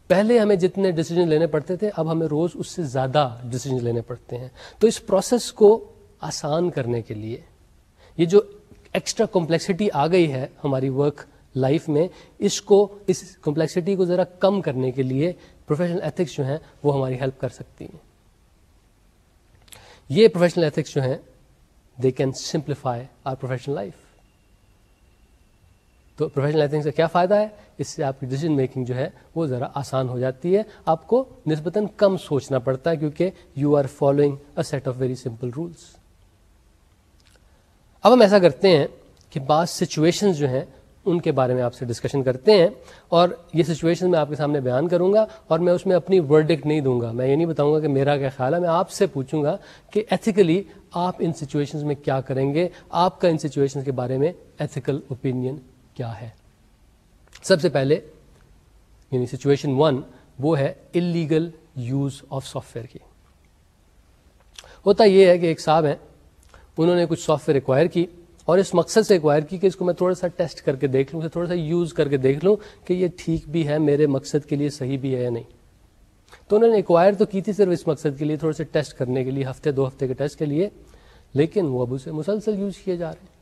پہلے ہمیں جتنے ڈیسیجن لینے پڑتے تھے، اب ہمیں روز اس سے زیادہ ڈیسیجن لینے پڑتے ہیں۔ تو اس پروسیس کو آسان کرنے کے لیے، یہ جو ایکسٹرا کمپلیکسٹی آ گئی ہے ہماری ورک لائف میں، اس کو، اس کمپلیکسٹی کو ذرا کم کرنے کے لیے پروفیشنل ایتھکس جو ہیں، وہ ہماری ہیلپ کر سکتی ہیں۔ یہ پروفیشنل ایتھکس جو ہیں they can simplify our professional life تو پروفیشنل ایتھنگ سے کیا فائدہ ہے؟ اس سے آپ کی ڈیسیزن میکنگ جو ہے وہ ذرا آسان ہو جاتی ہے۔ آپ کو نسبتاً کم سوچنا پڑتا ہے کیونکہ you are following a set of very simple rules اب ہم ایسا کرتے ہیں کہ بعض سچویشن جو ہیں ان کے بارے میں آپ سے ڈسکشن کرتے ہیں اور یہ سچویشن میں آپ کے سامنے بیان کروں گا اور میں اس میں اپنی ورڈک نہیں دوں گا۔ میں یہ نہیں بتاؤں گا کہ میرا کیا خیال ہے، میں آپ سے پوچھوں گا کہ ایتھیکلی آپ ان سچویشن میں کیا کریں گے؟ آپ کا ان سچویشن کے بارے میں ایتھیکل اوپینین کیا ہے؟ سب سے پہلے یعنی سچویشن ون وہ ہے illegal use of software کی۔ ہوتا یہ ہے کہ ایک صاحب ہیں، انہوں نے کچھ سافٹ ویئر ایکوائر کی اور اس مقصد سے ایکوائر کی کہ اس کو میں تھوڑا سا ٹیسٹ کر کے دیکھ لوں تھوڑا سا یوز کر کے دیکھ لوں کہ یہ ٹھیک بھی ہے، میرے مقصد کے لیے صحیح بھی ہے یا نہیں۔ تو انہوں نے ایکوائر تو کی تھی صرف اس مقصد کے لیے تھوڑا سا ٹیسٹ کرنے کے لیے، ہفتے، دو ہفتے کے ٹیسٹ کے لیے۔ لیکن وہ اب اسے مسلسل یوز کیے جا رہے ہیں۔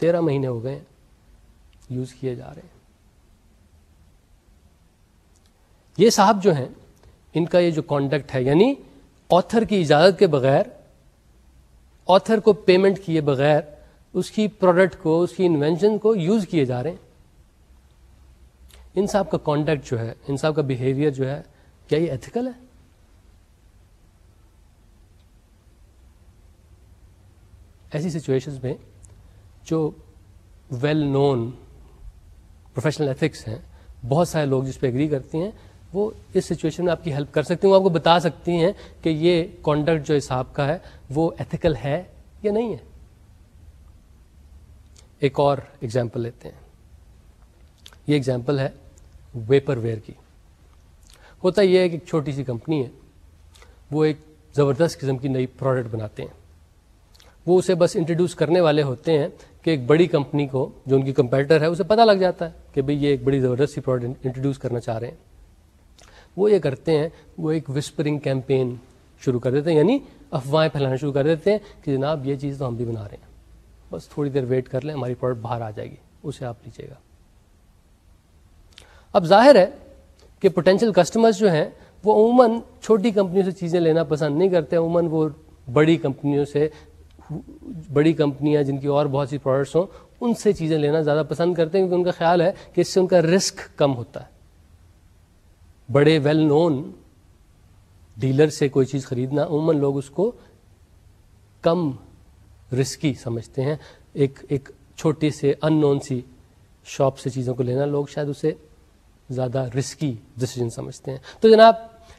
تیرہ مہینے ہو گئے یوز کیے جا رہے ہیں۔ یہ صاحب جو ہیں، ان کا یہ جو کانڈکٹ ہے یعنی آتھر کی اجازت کے بغیر آتھر کو پیمنٹ کیے بغیر، اس کی پروڈکٹ کو، اس کی انوینشن کو یوز کیے جا رہے ہیں۔ ان صاحب کا کانڈکٹ جو ہے، ان صاحب کا بہیویئر جو ہے، کیا یہ ایتھیکل ہے؟ ایسی سچویشن میں جو ویل نون پروفیشنل ایتھکس ہیں، بہت سارے لوگ جس پہ اگری کرتے ہیں، وہ اس سچویشن میں آپ کی ہیلپ کر سکتی ہوں وہ آپ کو بتا سکتی ہیں کہ یہ کانڈکٹ جو حساب کا ہے، وہ ایتھیکل ہے یا نہیں ہے۔ ایک اور ایگزامپل لیتے ہیں۔ یہ ایگزامپل ہے ویپر ویئر کی۔ ہوتا یہ ہے کہ ایک چھوٹی سی کمپنی ہے، وہ ایک زبردست قسم کی نئی پروڈکٹ بناتے ہیں۔ وہ اسے بس انٹروڈیوس کرنے والے ہوتے ہیں کہ ایک بڑی کمپنی کو، جو ان کی کمپیٹر ہے، اسے پتہ لگ جاتا ہے کہ بھئی یہ ایک بڑی زبردست سی پروڈکٹ انٹروڈیوس کرنا چاہ رہے ہیں۔ وہ یہ کرتے ہیں، وہ ایک وسپرنگ کیمپین شروع کر دیتے ہیں یعنی افواہیں پھیلانا شروع کر دیتے ہیں کہ جناب یہ چیز تو ہم بھی بنا رہے ہیں۔ بس تھوڑی دیر ویٹ کر لیں، ہماری پروڈکٹ باہر آ جائے گی، اسے آپ لیجیے گا۔ اب ظاہر ہے کہ پوٹینشیل کسٹمرز جو ہیں وہ عموماً چھوٹی کمپنیوں سے چیزیں لینا پسند نہیں کرتے، عموماً وہ بڑی کمپنیوں سے، بڑی کمپنیاں جن کی اور بہت سی پروڈکٹس ہوں، ان سے چیزیں لینا زیادہ پسند کرتے ہیں کیونکہ ان کا خیال ہے کہ اس سے ان کا رسک کم ہوتا ہے۔ بڑے ویل نون ڈیلر سے کوئی چیز خریدنا، عموماً لوگ اس کو کم رسکی سمجھتے ہیں۔ ایک ایک چھوٹی سے ان نون سی شاپ سے چیزوں کو لینا، لوگ شاید اسے زیادہ رسکی ڈسیزن سمجھتے ہیں۔ تو جناب،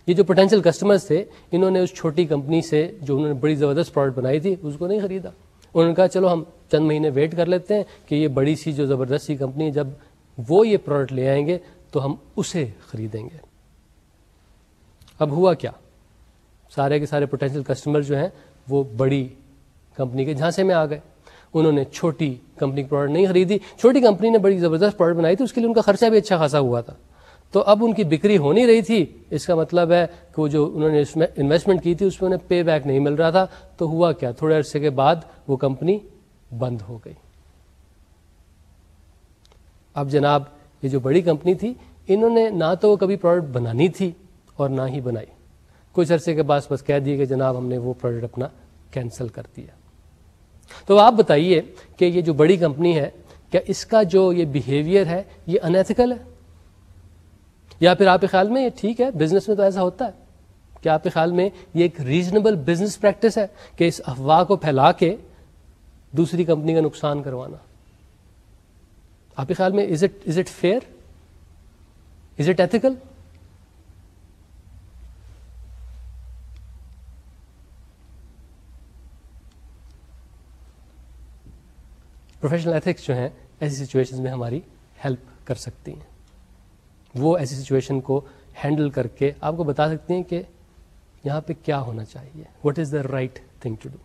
یہ جو پوٹینشیل کسٹمرز تھے، انہوں نے اس چھوٹی کمپنی سے جو انہوں نے بڑی زبردست پروڈکٹ بنائی تھی، اس کو نہیں خریدا۔ انہوں نے کہا، چلو، ہم چند مہینے ویٹ کر لیتے ہیں کہ یہ بڑی سی جو زبردست سی کمپنی جب وہ یہ پروڈکٹ لے آئیں گے، تو ہم اسے خریدیں گے۔ اب ہوا کیا؟ سارے کے سارے پوٹینشیل کسٹمر جو ہیں، وہ بڑی کمپنی کے جھانسے میں آ گئے۔ انہوں نے چھوٹی کمپنی کی پروڈکٹ نہیں خریدی۔ چھوٹی کمپنی نے بڑی زبردست پروڈکٹ بنائی تھی، اس کے لیے ان کا خرچہ بھی اچھا خاصا ہوا تھا۔ تو اب ان کی بکری ہو نہیں رہی تھی۔ اس کا مطلب ہے کہ وہ جو انہوں نے انویسٹمنٹ کی تھی، اس میں انہیں پے بیک نہیں مل رہا تھا۔ تو ہوا کیا؟ تھوڑے عرصے کے بعد وہ کمپنی بند ہو گئی۔ اب جناب، یہ جو بڑی کمپنی تھی، انہوں نے نہ تو وہ کبھی پروڈکٹ بنانی تھی اور نہ ہی بنائی۔ کچھ عرصے کے بعد بس کہہ دیے کہ جناب، ہم نے وہ پروڈکٹ اپنا کینسل کر دیا۔ تو آپ بتائیے کہ یہ جو بڑی کمپنی ہے، کیا اس کا جو یہ بیہیویئر ہے، یہ انیتھیکل ہے؟ یا پھر آپ کے خیال میں یہ ٹھیک ہے؟ بزنس میں تو ایسا ہوتا ہے۔ کیا آپ کے خیال میں یہ ایک ریزنیبل بزنس پریکٹس ہے کہ اس افواہ کو پھیلا کے دوسری کمپنی کا نقصان کروانا؟ آپ کے خیال میں is it is it fair is it ethical professional ethics جو ہیں، ایسی سچویشن میں ہماری ہیلپ کر سکتی ہیں۔ وہ ایسی سچویشن کو ہینڈل کر کے آپ کو بتا سکتی ہیں کہ یہاں پہ کیا ہونا چاہیے۔ What is the right thing to do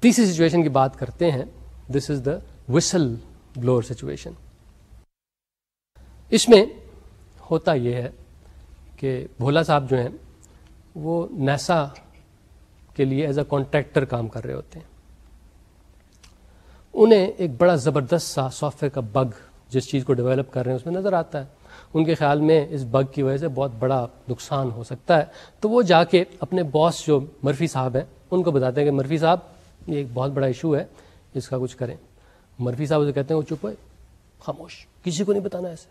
تیسری سچویشن کی بات کرتے ہیں۔ دس از دا وسل بلور سچویشن اس میں ہوتا یہ ہے کہ بھولا صاحب جو ہیں، وہ نیسا کے لیے ایز اے کانٹریکٹر کام کر رہے ہوتے ہیں۔ انہیں ایک بڑا زبردست سا سافٹ ویئر کا بگ جس چیز کو ڈیولپ کر رہے ہیں اس میں نظر آتا ہے۔ ان کے خیال میں اس بگ کی وجہ سے بہت بڑا نقصان ہو سکتا ہے۔ تو وہ جا کے اپنے باس جو مرفی صاحب ہیں، ان کو بتاتے ہیں کہ مرفی صاحب، یہ ایک بہت بڑا ایشو ہے، اس کا کچھ کریں۔ مرفی صاحب اسے کہتے ہیں، وہ چپ ہے خاموش، کسی کو نہیں بتانا ایسے۔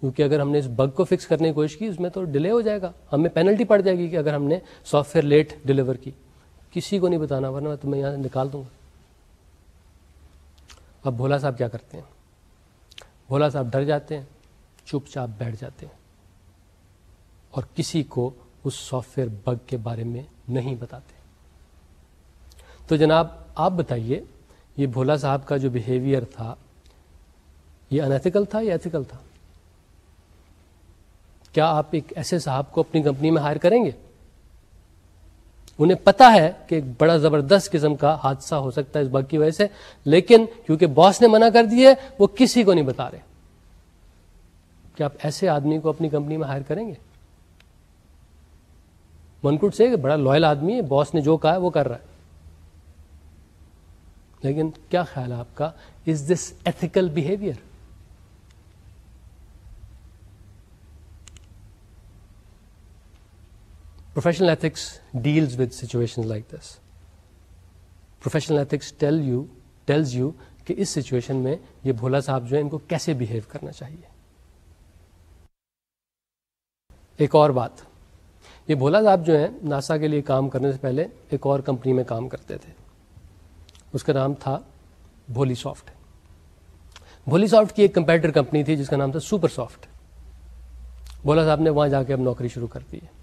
کیونکہ اگر ہم نے اس بگ کو فکس کرنے کی کوشش کی، اس میں تو ڈیلے ہو جائے گا۔ ہمیں پینلٹی پڑ جائے گی کہ اگر ہم نے سافٹ ویئر لیٹ ڈلیور کی۔ کسی کو نہیں بتانا، ورنہ میں تمہیں یہاں نکال دوں گا۔ اب بھولا صاحب کیا کرتے ہیں؟ بھولا صاحب ڈر جاتے ہیں، چپ چاپ بیٹھ جاتے ہیں۔ اور کسی کو اس سافٹ ویئر بگ کے بارے میں نہیں بتاتے۔ تو جناب، آپ بتائیے، یہ بھولا صاحب کا جو بیہیویئر تھا، یہ انتھیکل تھا یا ایتھیکل تھا؟ کیا آپ ایک ایسے صاحب کو اپنی کمپنی میں ہائر کریں گے؟ انہیں پتا ہے کہ ایک بڑا زبردست قسم کا حادثہ ہو سکتا ہے اس بگ کی وجہ سے، لیکن کیونکہ باس نے منع کر دی ہے، وہ کسی کو نہیں بتا رہے۔ کیا آپ ایسے آدمی کو اپنی کمپنی میں ہائر کریں گے؟ منکٹ سے بڑا لوئل آدمی ہے، باس نے جو کہا ہے وہ کر رہا ہے۔ لیکن کیا خیال ہے آپ کا؟ Is this ethical behaviour professional ethics deals with situation like this professional ethics tell you tells you کہ اس سچویشن میں یہ بھولا صاحب جو ہے ان کو کیسے بہیو کرنا چاہیے ایک اور بات یہ بھولا صاحب جو ہیں ناسا کے لیے کام کرنے سے پہلے ایک اور کمپنی میں کام کرتے تھے اس کا نام تھا بھولی سافٹ بھولی سافٹ کی ایک کمپیوٹر کمپنی تھی جس کا نام تھا سپر سافٹ بھولا صاحب نے وہاں جا کے اب نوکری شروع کر دی ہے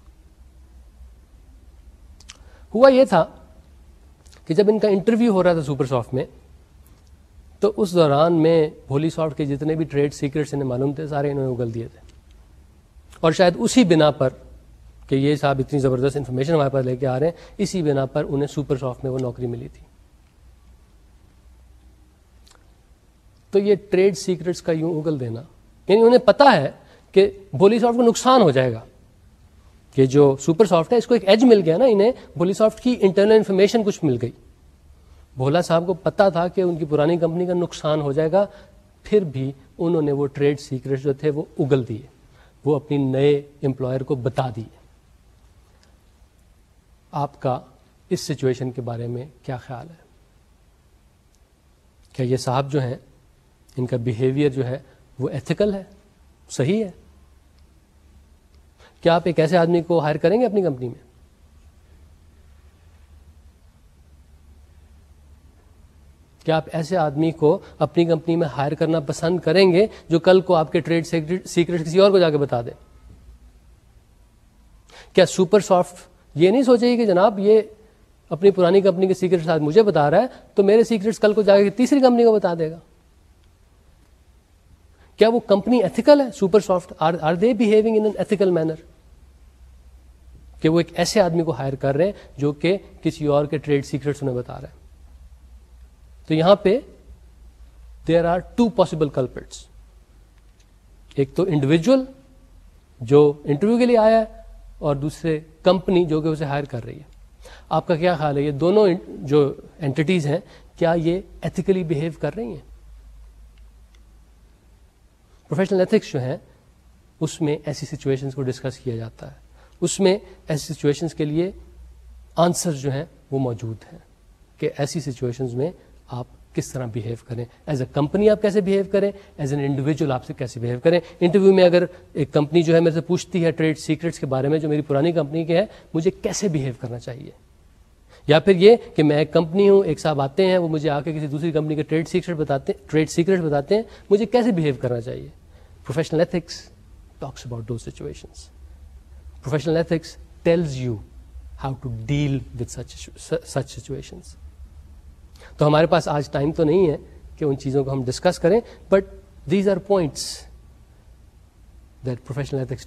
ہوا یہ تھا کہ جب ان کا انٹرویو ہو رہا تھا سپر سافٹ میں، تو اس دوران میں بھولی سافٹ کے جتنے بھی ٹریڈ سیکرٹس انہیں معلوم تھے، سارے انہوں نے اگل دیے تھے۔ اور شاید اسی بنا پر کہ یہ صاحب اتنی زبردست انفارمیشن ہمارے پاس لے کے آ رہے ہیں، اسی بنا پر انہیں سپر سافٹ میں وہ نوکری ملی تھی۔ تو یہ ٹریڈ سیکرٹس کا یوں اگل دینا یعنی انہیں پتا ہے کہ بولی سافٹ کو نقصان ہو جائے گا۔ کہ جو سپر سافٹ ہے، اس کو ایک ایج مل گیا نا انہیں، بولی سافٹ کی انٹرنل انفارمیشن کچھ مل گئی۔ بھولا صاحب کو پتا تھا کہ ان کی پرانی کمپنی کا نقصان ہو جائے گا، پھر بھی انہوں نے وہ ٹریڈ سیکرٹ جو تھے وہ اگل دیے۔ وہ اپنی نئے امپلائر کو بتا دیے۔ آپ کا اس سچویشن کے بارے میں کیا خیال ہے؟ کیا یہ صاحب جو ہیں، ان کا بیہیویئر جو ہے وہ ایتھیکل ہے؟ صحیح ہے؟ کیا آپ ایک ایسے آدمی کو ہائر کریں گے اپنی کمپنی میں؟ کیا آپ ایسے آدمی کو اپنی کمپنی میں ہائر کرنا پسند کریں گے جو کل کو آپ کے ٹریڈ سیکرٹ کسی اور کو جا کے بتا دے؟ کیا سپر سافٹ یہ نہیں سوچے گی کہ جناب یہ اپنی پرانی کمپنی کے سیکرٹ ساتھ مجھے بتا رہا ہے تو میرے سیکرٹس کل کو جا کے تیسری کمپنی کو بتا دے گا؟ کیا وہ کمپنی ایتھیکل ہے؟ Supersoft are they behaving in ethical manner کہ وہ ایک ایسے آدمی کو ہائر کر رہے ہیں جو کہ کسی اور کے ٹریڈ سیکرٹس انہیں بتا رہے ہیں تو یہاں پہ there are two possible culprits ایک تو انڈیویجل جو انٹرویو کے لیے آیا ہے اور دوسرے کمپنی جو کہ اسے ہائر کر رہی ہے۔ آپ کا کیا خیال ہے؟ یہ دونوں جو اینٹیز ہیں، کیا یہ ایتھیکلی بہیو کر رہی ہیں؟ پروفیشنل ایتھکس جو ہیں، اس میں ایسی سچویشن کو ڈسکس کیا جاتا ہے۔ اس میں ایسی سچویشنس کے لیے آنسر جو ہیں وہ موجود ہیں کہ ایسی سچویشنز میں آپ کس طرح بہیو کریں۔ ایز اے کمپنی آپ کیسے بہیو کریں؟ ایز این انڈیویجل آپ سے کیسے بہیو کریں؟ انٹرویو میں اگر ایک کمپنی جو ہے میرے سے پوچھتی ہے ٹریڈ سیکرٹس کے بارے میں جو میری پرانی کمپنی کے ہے مجھے کیسے بہیو کرنا چاہیے؟ یا پھر یہ کہ میں ایک کمپنی ہوں، ایک صاحب آتے ہیں، وہ مجھے آ کے کسی دوسری کمپنی کے ٹریڈ سیکرٹ بتاتے ہیں ٹریڈ سیکرٹ بتاتے ہیں، مجھے کیسے بہیو کرنا چاہیے؟ Professional ethics talks about do situations professional ethics tells you how to deal with such situations تو ہمارے پاس آج ٹائم تو نہیں ہے کہ ان چیزوں کو ہم ڈسکس کریں but these are points that professional ethics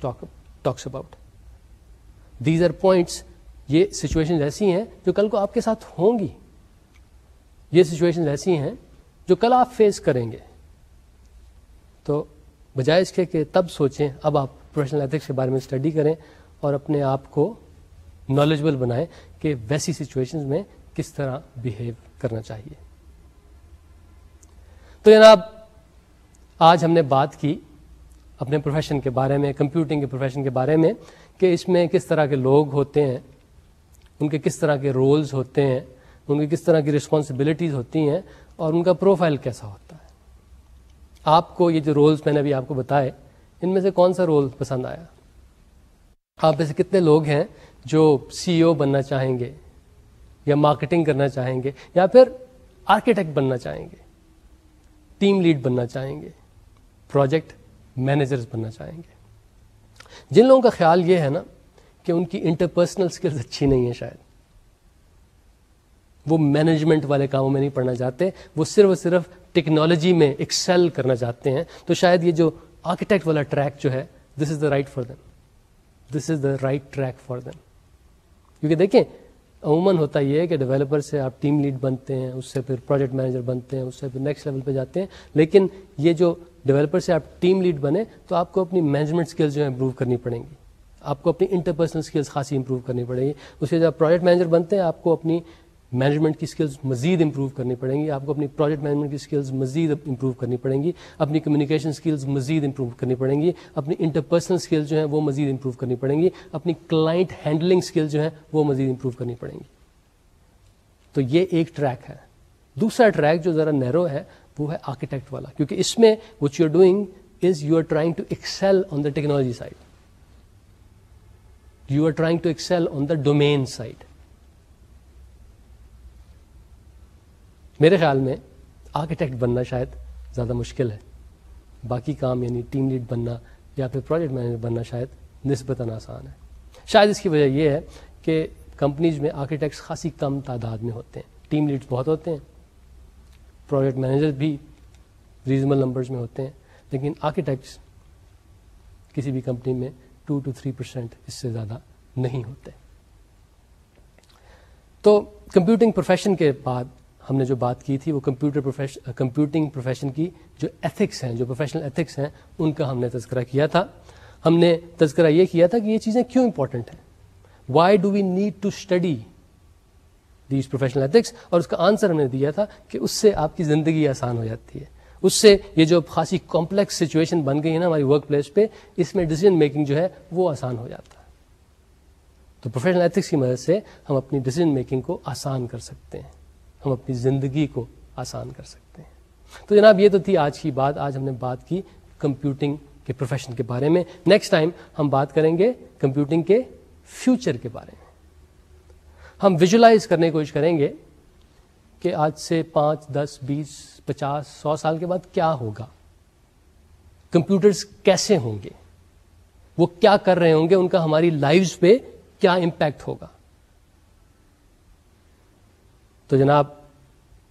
talks about these are points یہ سچویشن ایسی ہیں جو کل کو آپ کے ساتھ ہوں گی. یہ سچویشن ایسی ہیں جو کل آپ فیس کریں گے. تو بجائے اس کے کہ تب سوچیں اب آپ پروفیشنل ایتھکس کے بارے میں اسٹڈی کریں اور اپنے آپ کو نالجبل بنائیں کہ ویسی سچویشن میں کس طرح بہیو کرنا چاہیے۔ تو جناب، آج ہم نے بات کی اپنے پروفیشن کے بارے میں کمپیوٹنگ کے پروفیشن کے بارے میں، کہ اس میں کس طرح کے لوگ ہوتے ہیں، ان کے کس طرح کے رولز ہوتے ہیں، ان کی کس طرح کی رسپانسبلٹیز ہوتی ہیں، اور ان کا پروفائل کیسا ہوتا ہے۔ آپ کو یہ جو رولز میں نے ابھی آپ کو بتائے، ان میں سے کون سا رول پسند آیا؟ آپ میں سے کتنے لوگ ہیں جو سی او بننا چاہیں گے یا مارکیٹنگ کرنا چاہیں گے یا پھر آرکیٹیکٹ بننا چاہیں گے ٹیم لیڈ بننا چاہیں گے پروجیکٹ مینیجرز بننا چاہیں گے۔ جن لوگوں کا خیال یہ ہے نا کہ ان کی انٹرپرسنل اسکلز اچھی نہیں ہے شاید، وہ مینجمنٹ والے کاموں میں نہیں پڑھنا چاہتے، وہ صرف اور صرف ٹیکنالوجی میں ایکسل کرنا چاہتے ہیں، تو شاید یہ جو آرکیٹیکٹ والا ٹریک جو ہے this is the right for them this is the right track for them کیونکہ دیکھیں، عموماً ہوتا یہ ہے کہ ڈیولپر سے آپ ٹیم لیڈ بنتے ہیں، اس سے پھر پروجیکٹ مینیجر بنتے ہیں، اس سے پھر نیکسٹ لیول پہ جاتے ہیں۔ لیکن یہ جو ڈیولپر سے آپ ٹیم لیڈ بنے، تو آپ کو اپنی مینجمنٹ اسکلز جو ہے امپروو کرنی پڑیں گی۔ آپ کو اپنی انٹرپرسنل اسکلس خاصی امپروو کرنی پڑے گی۔ اس کے جب آپ پروجیکٹ مینیجر بنتے ہیں، آپ کو اپنی مینجمنٹ کی اسکلز مزید امپروو کرنی پڑیں گی، آپ کو اپنی پروجیکٹ مینجمنٹ کی اسکلز مزید امپروو کرنی پڑیں گی، اپنی کمیونیکیشن اسکلز مزید امپروو کرنی پڑیں گی، اپنی انٹرپرسنل اسکلز جو ہیں وہ مزید امپروو کرنی پڑیں گی، اپنی کلائنٹ ہینڈلنگ اسکلز جو ہیں وہ مزید امپروو کرنی پڑیں گی۔ تو یہ ایک ٹریک ہے۔ دوسرا ٹریک جو ذرا نیرو ہے، وہ ہے آرکیٹیکٹ والا۔ کیونکہ اس میں which you are doing is you are trying to excel on the technology side you are trying to excel on the domain side میرے خیال میں آرکیٹیکٹ بننا شاید زیادہ مشکل ہے۔ باقی کام یعنی ٹیم لیڈ بننا یا پھر پروجیکٹ مینیجر بننا شاید نسبتاً آسان ہے۔ شاید اس کی وجہ یہ ہے کہ کمپنیز میں آرکیٹیکٹس خاصی کم تعداد میں ہوتے ہیں۔ ٹیم لیڈس بہت ہوتے ہیں۔ پروجیکٹ مینیجر بھی ریزنبل نمبرز میں ہوتے ہیں۔ لیکن آرکیٹیکٹس کسی بھی کمپنی میں ٹو ٹو تھری پرسینٹ اس سے زیادہ نہیں ہوتے۔ تو کمپیوٹنگ پروفیشن کے بعد ہم نے جو بات کی تھی وہ کمپیوٹر کمپیوٹنگ پروفیشن کی جو ایتھکس ہیں، جو پروفیشنل ایتھکس ہیں، ان کا ہم نے تذکرہ کیا تھا۔ ہم نے تذکرہ یہ کیا تھا کہ یہ چیزیں کیوں امپورٹنٹ ہیں؟ Why do we need to study these professional ethics اور اس کا آنسر ہم نے دیا تھا کہ اس سے آپ کی زندگی آسان ہو جاتی ہے۔ اس سے یہ جو خاصی کمپلیکس سچویشن بن گئی ہے نا ہماری ورک پلیس پہ، اس میں ڈیسیزن میکنگ جو ہے وہ آسان ہو جاتا ہے۔ تو پروفیشنل ایتھکس کی مدد سے ہم اپنی ڈیسیزن میکنگ کو آسان کر سکتے ہیں۔ ہم اپنی زندگی کو آسان کر سکتے ہیں۔ تو جناب، یہ تو تھی آج کی بات۔ آج ہم نے بات کی کمپیوٹنگ کے پروفیشن کے بارے میں۔ نیکسٹ ٹائم ہم بات کریں گے کمپیوٹنگ کے فیوچر کے بارے میں۔ ہم ویژلائز کرنے کی کوشش کریں گے کہ آج سے پانچ، دس، بیس، پچاس، سو سال کے بعد کیا ہوگا۔ کمپیوٹرز کیسے ہوں گے؟ وہ کیا کر رہے ہوں گے؟ ان کا ہماری لائف پہ کیا امپیکٹ ہوگا؟ تو جناب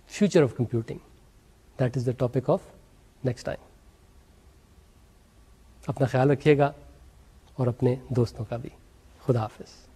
future of computing that is the topic of next time اپنا خیال رکھیے گا اور اپنے دوستوں کا بھی خدا حافظ۔